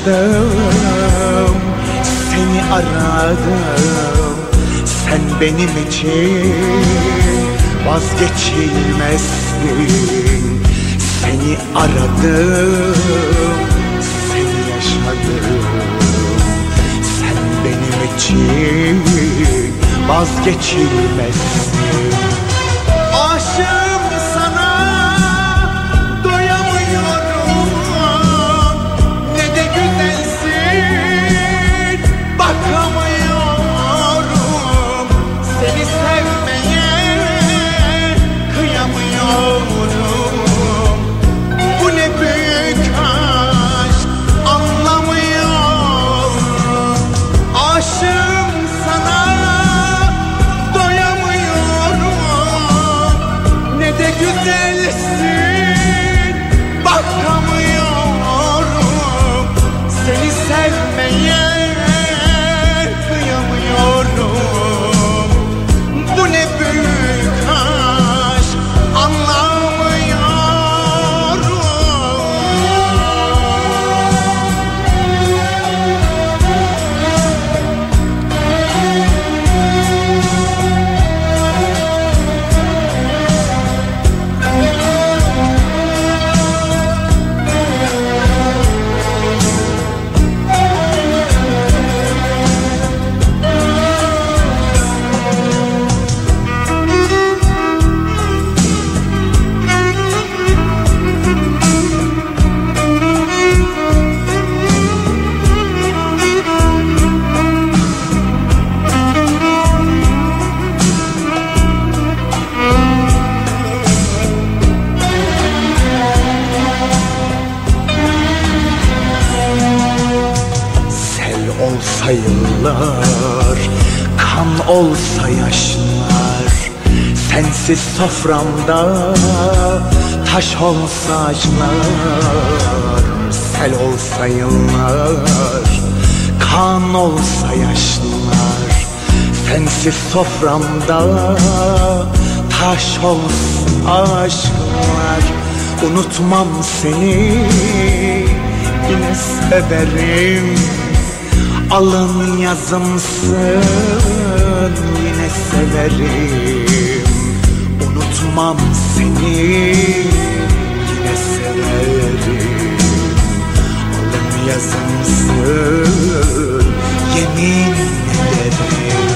yaşadım, seni aradım. Sen benim için vazgeçilmezsin. Seni aradım, seni yaşadım. Sen benim için vazgeçilmezsin soframda Taş olsa acılar Sel olsa yıllar Kan olsa yaşlar Sensiz soframda Taş olsa aşklar. Unutmam seni Yine severim. Alın yazımsın Yine severim Unutmam seni. Yine severim. Alın yazımsın Yemin ederim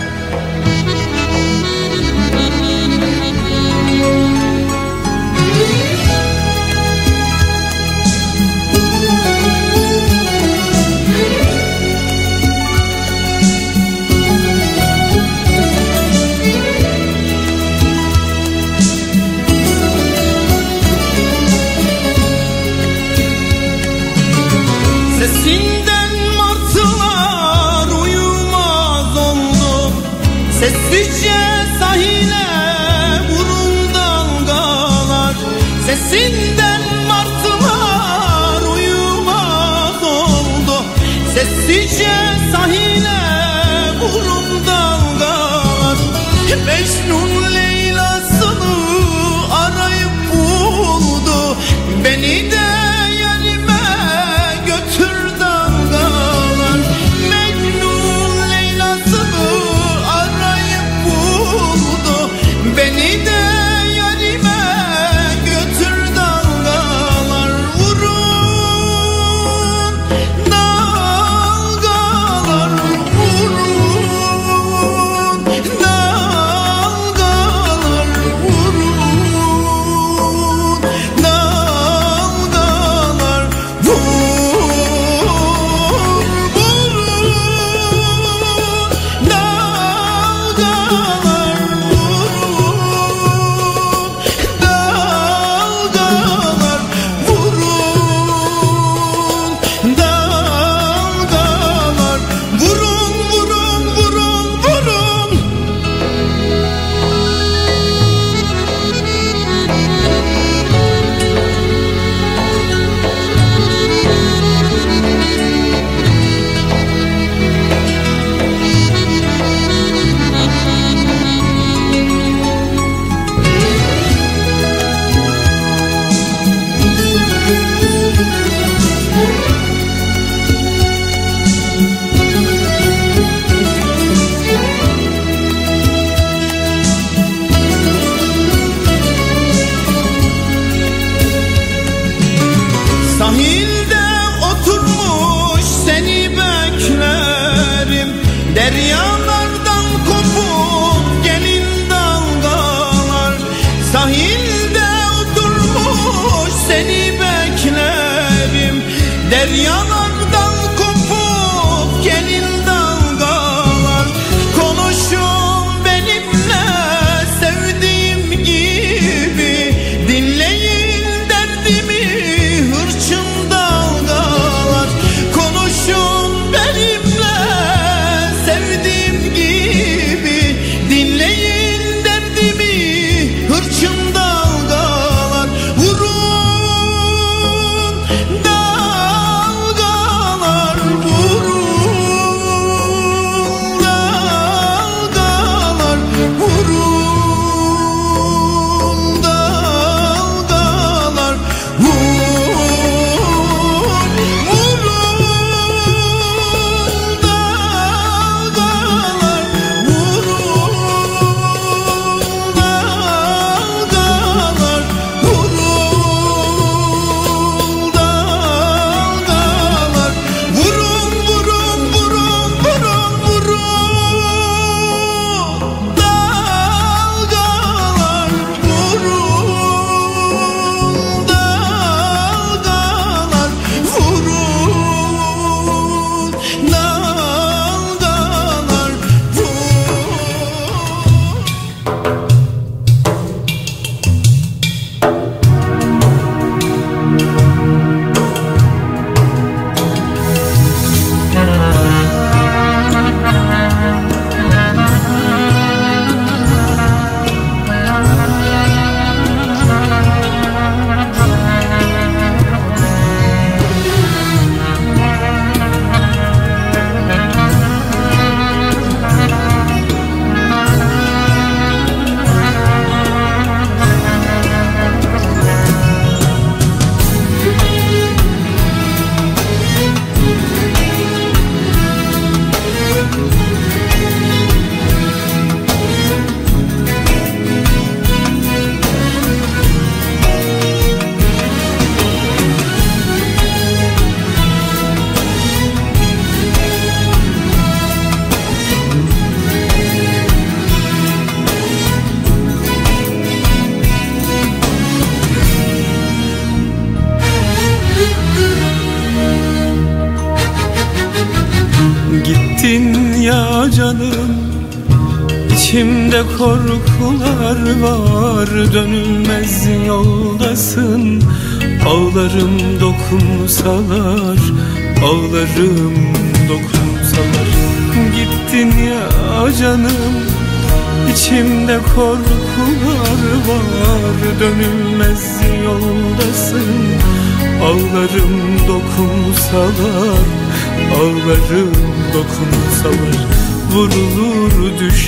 sin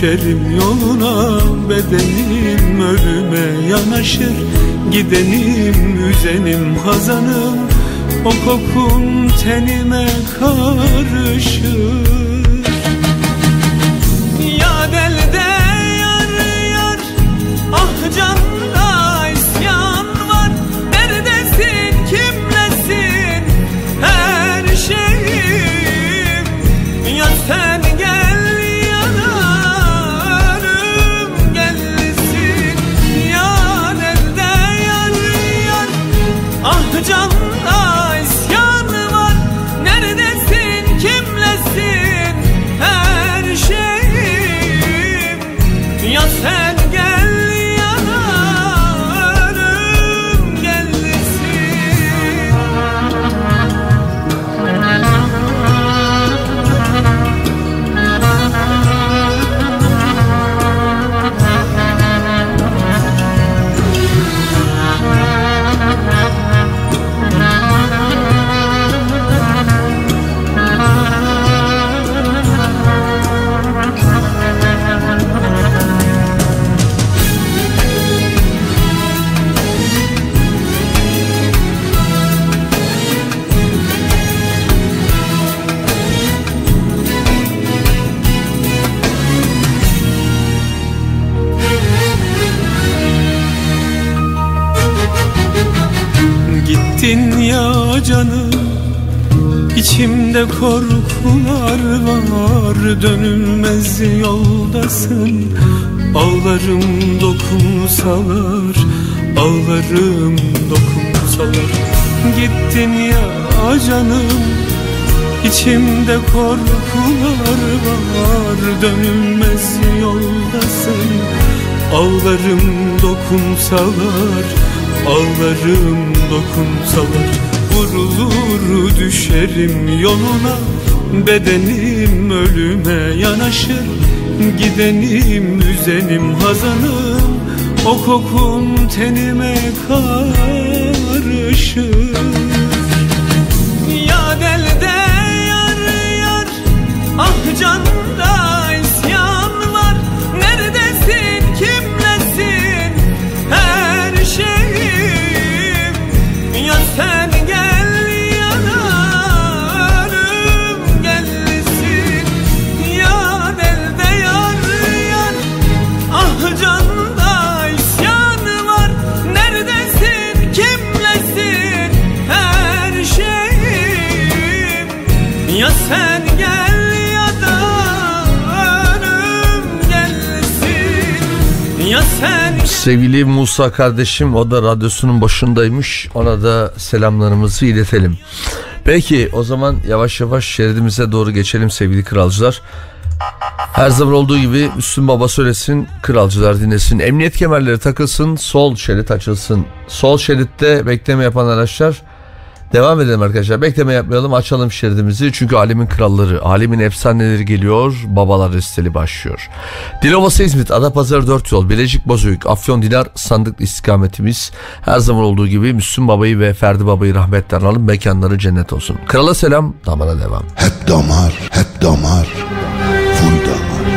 düşerim yoluna Bedenim ölüme yanaşır. Gidenim üzenim hazanım O kokun tenime karışır Ah canda canım İçimde korkular var. Dönülmez yoldasın Ağlarım dokunsalar Ağlarım dokunsalar. Gittin ya canım İçimde korkular var. Dönülmez yoldasın Ağlarım dokunsalar Ağlarım dokunsalar Vurulur düşerim yoluna. Bedenim ölüme yanaşır Gidenim üzenim hazanım. O kokun tenime karışır. Ya delde yar yar Ah canda Sevgili Musa kardeşim o da radyosunun başındaymış. Ona da selamlarımızı iletelim. Peki o zaman yavaş yavaş şeridimize doğru geçelim sevgili kralcılar. Her zaman olduğu gibi Müslüm Baba söylesin, kralcılar dinlesin. Emniyet kemerleri takılsın, sol şerit açılsın. Sol şeritte bekleme yapan araçlar devam edelim arkadaşlar. Bekleme yapmayalım, açalım şeridimizi. Çünkü alemin kralları, alemin efsaneleri geliyor. Babalar listeli başlıyor. Dilovası İzmit, Adapazarı 4 yol, Bilecik Bozüyük, Afyon Dinar sandıklı istikametimiz. Her zaman olduğu gibi Müslüm Baba'yı ve Ferdi Baba'yı rahmetten alın. Mekanları cennet olsun. Krala selam, damara devam. Hep damar, hep damar. Full damar.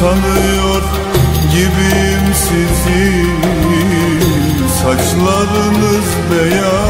Tanıyor gibiyim sizi. Saçlarınız beyaz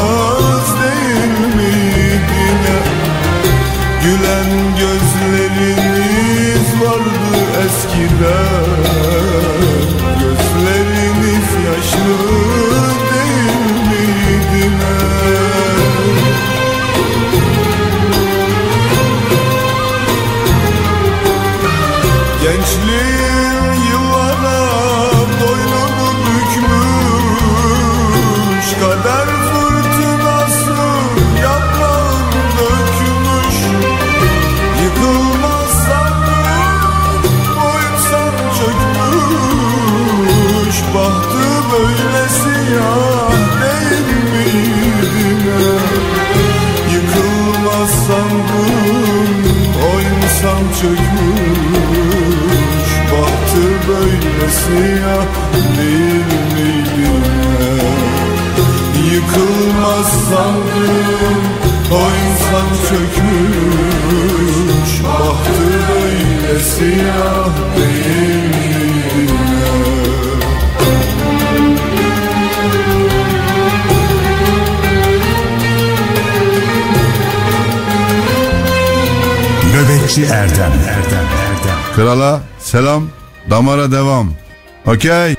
siyah Erdem Erdem Erdem. Krala selam damara devam. Okey.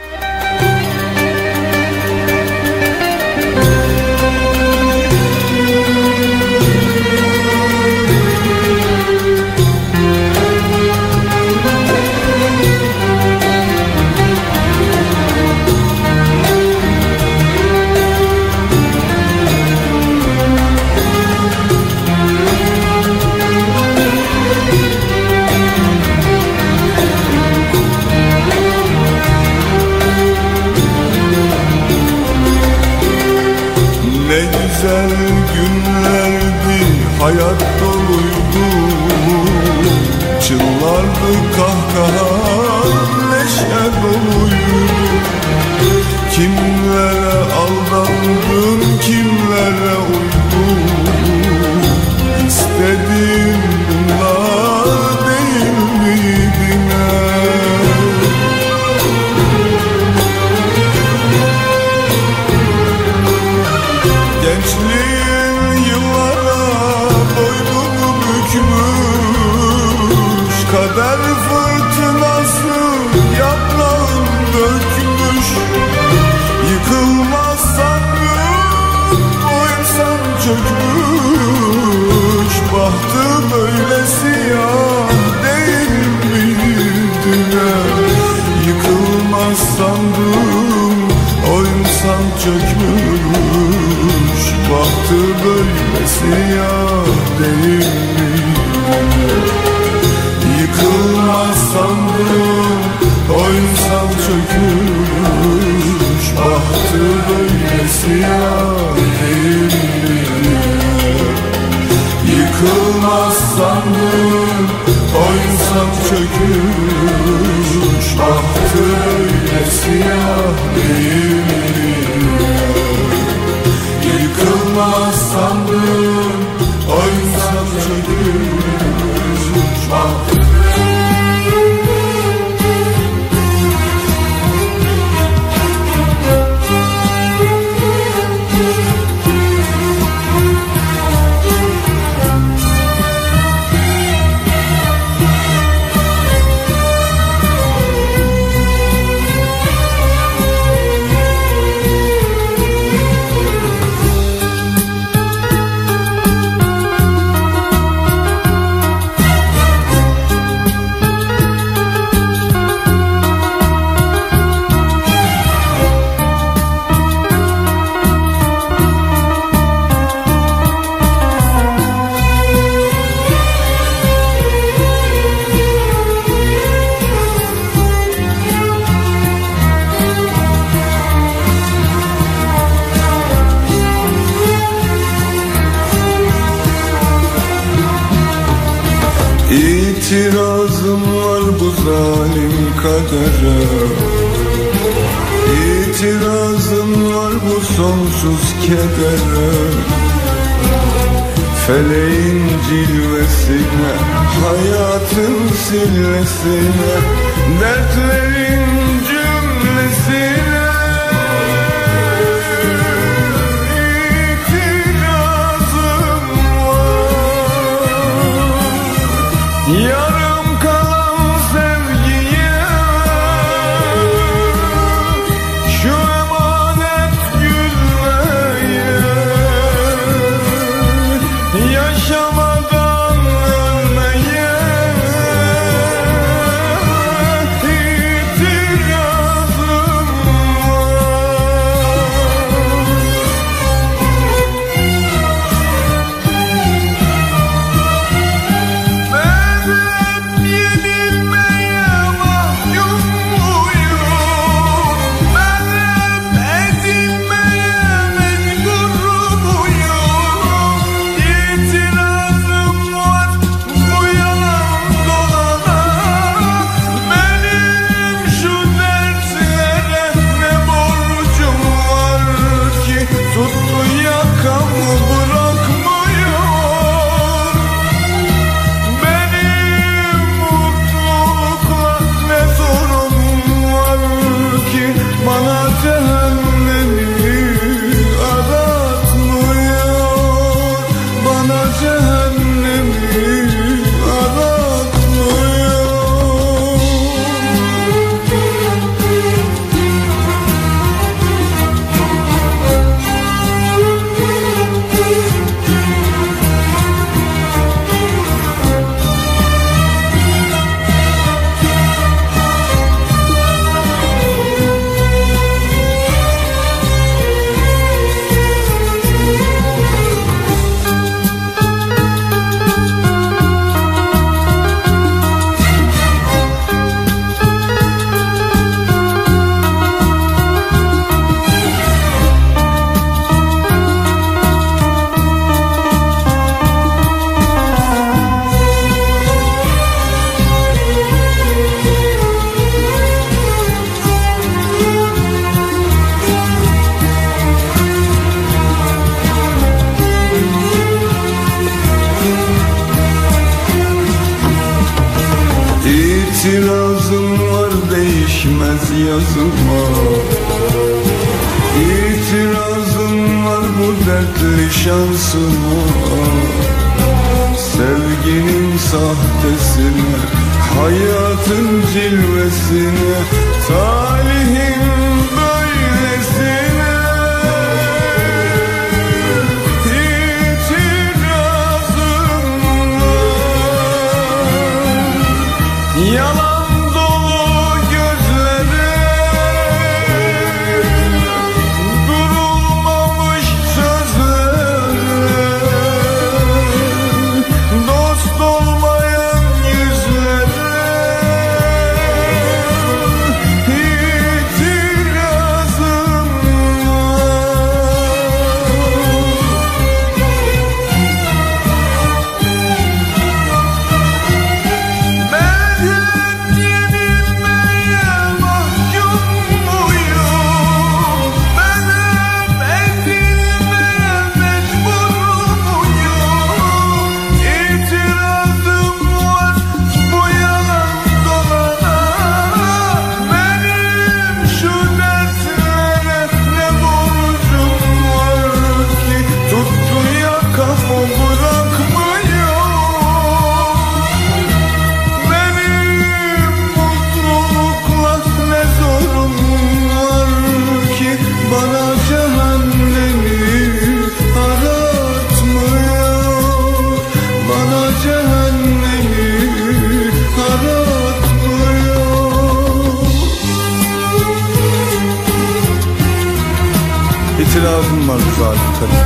İtirazım var bu zabitede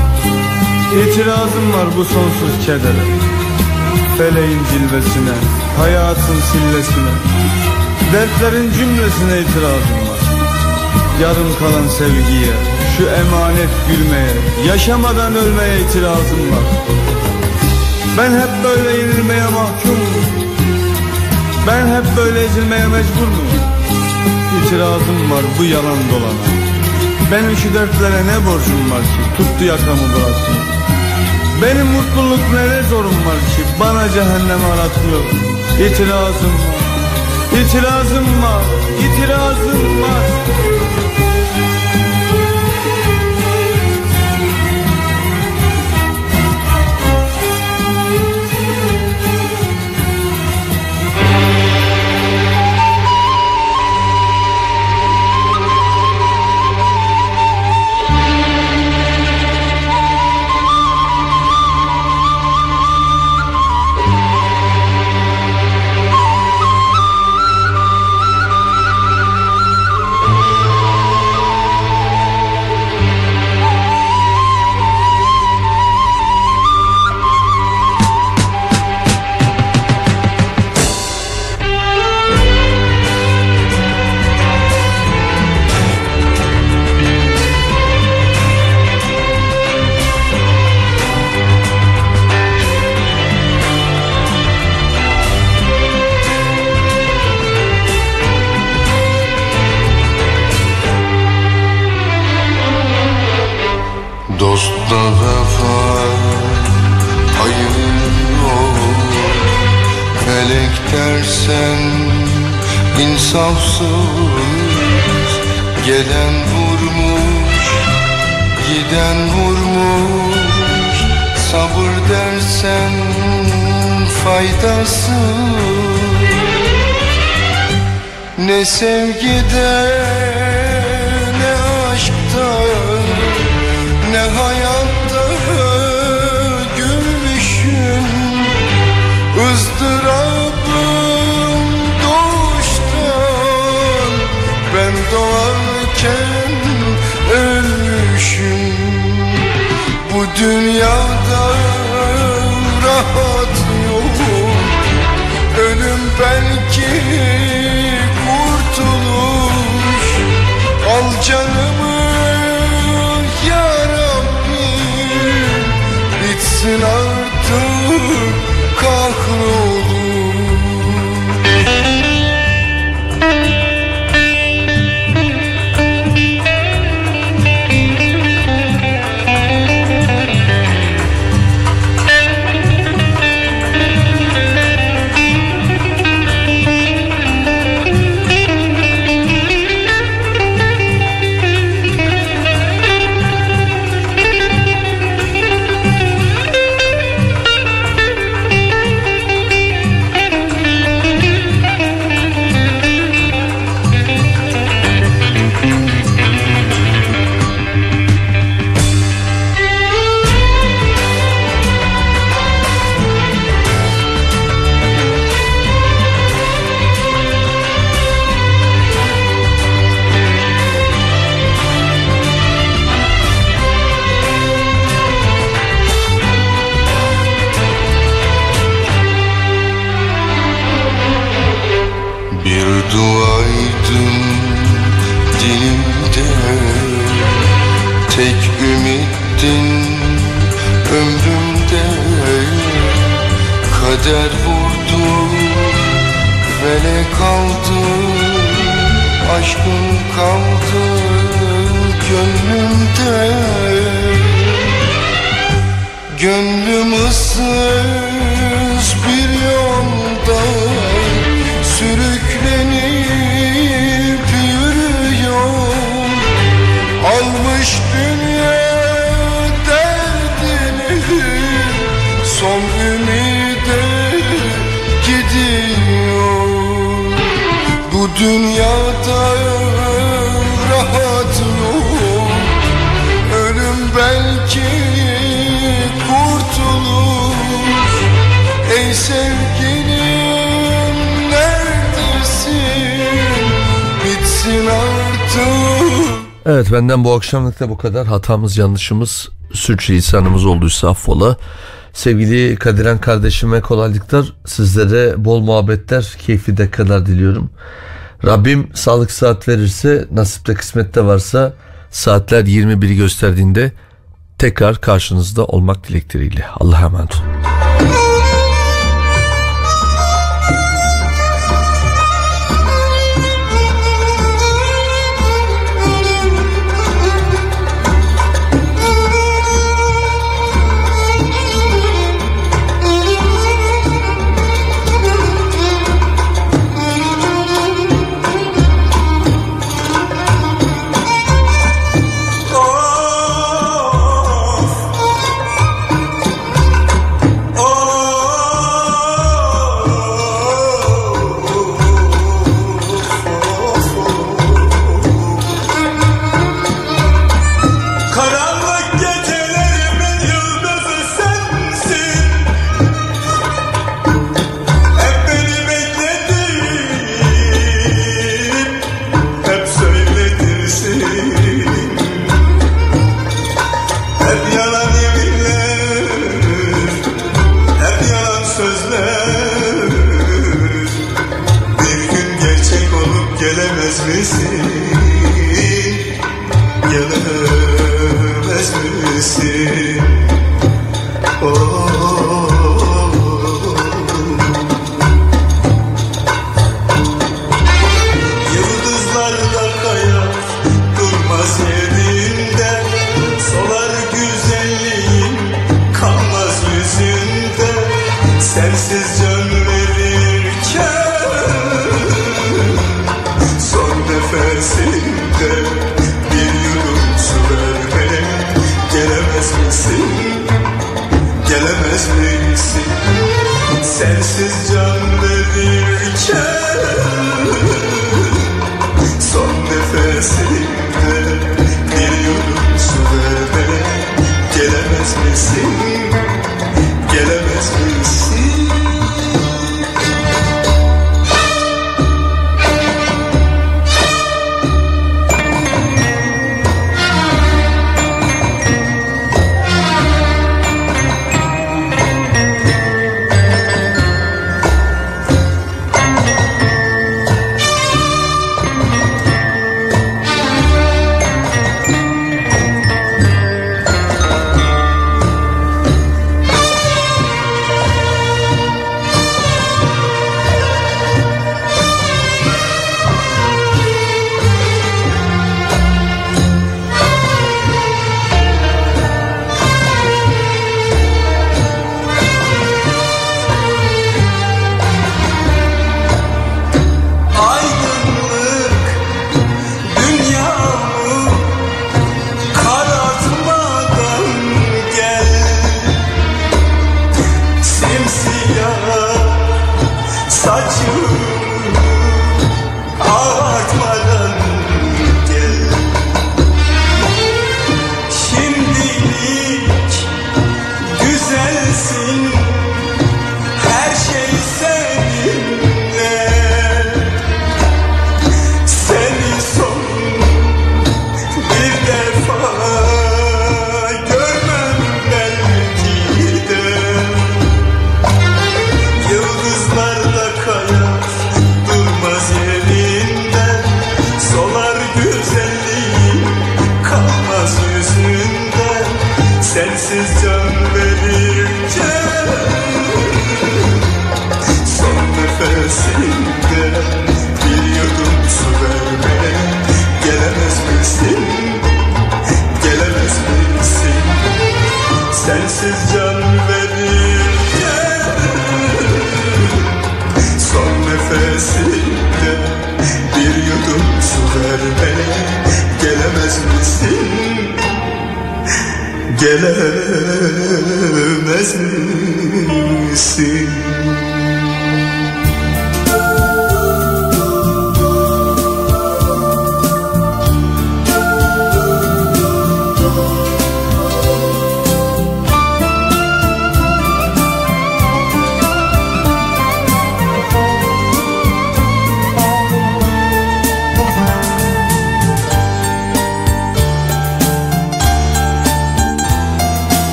İtirazım var bu sonsuz kedere. Feleğin cilvesine Hayatın sillesine. Dertlerin cümlesine itirazım var. Yarım kalan sevgiye Şu emanet gülmeye Yaşamadan ölmeye itirazım var. Ben hep böyle yenilmeye mahkumum. Ben hep böyle ezilmeye mecbur muyum? İtirazım var bu yalan dolana Benim şu dertlere ne borcum var ki? Tuttu yakamı bıraktı benim mutluluk ne ne zorum var ki? Bana cehennem aratmıyor İtirazım var İtirazım var İtirazım var faydasız Ne sevgide ne aşkta ne hayatta gülmüşüm ızdırabım doğuştan Ben doğarken ölmüşüm. Bu dünyada rahat kurtuluş. Al canımı Benden bu akşamlık da bu kadar. Hatamız, yanlışımız, sürçülisanımız olduysa affola. Sevgili Kadiren kardeşime kolaylıklar, sizlere bol muhabbetler, keyifli dakikalar diliyorum. Rabbim sağlık saat verirse, nasipte kısmette varsa saatler 21'i gösterdiğinde tekrar karşınızda olmak dilekleğiyle. Allah'a emanet olun.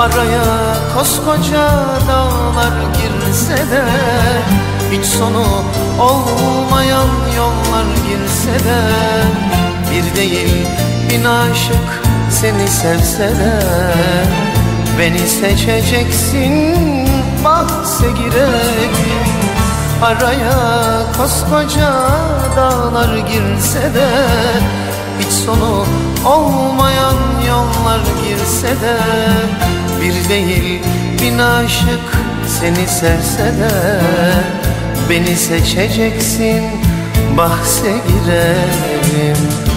Araya koskoca dağlar girse de Hiç sonu olmayan yollar girse de Bir değil bin aşık seni sevse de Beni seçeceksin bahse girelim Araya koskoca dağlar girse de Hiç sonu olmayan yollar girse de Bir değil bin aşık seni sevse de Beni seçeceksin bahse girelim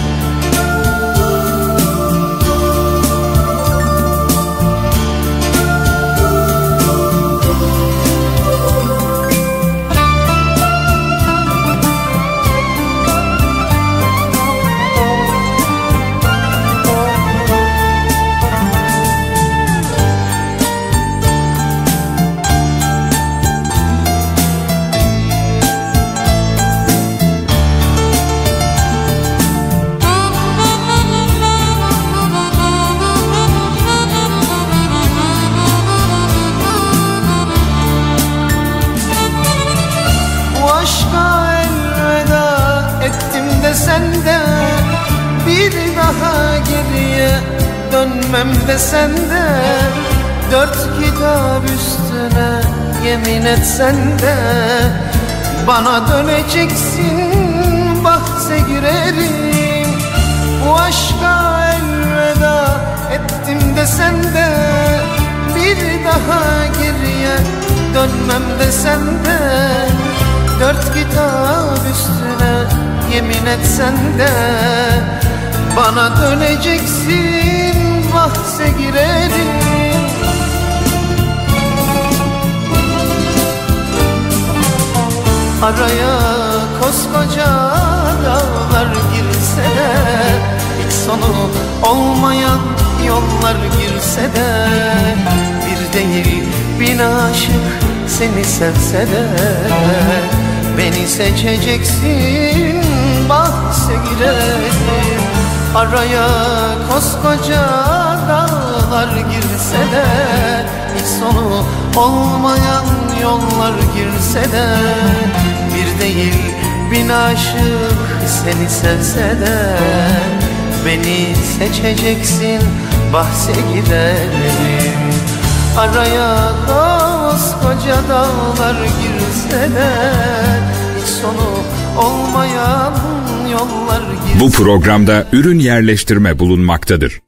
dönmem de Dört kitap üstüne yemin etsen de Bana döneceksin bahse girerim. Bu aşka elveda ettim de sende. Bir daha geriye dönmem de sende. Dört kitap üstüne yemin etsen de Bana döneceksin bahse girerim. Araya koskoca dağlar girse de Hiç sonu olmayan yollar girse de Bir değil bin aşık seni sevse de Beni seçeceksin bahse girelim Araya koskoca dağlar girse de Hiç sonu olmayan yollar girse de Bir değil bin aşık seni sevse de Beni seçeceksin bahse girelim Araya koskoca dağlar girse de Hiç sonu olmayan yollar girse Bu programda ürün yerleştirme bulunmaktadır.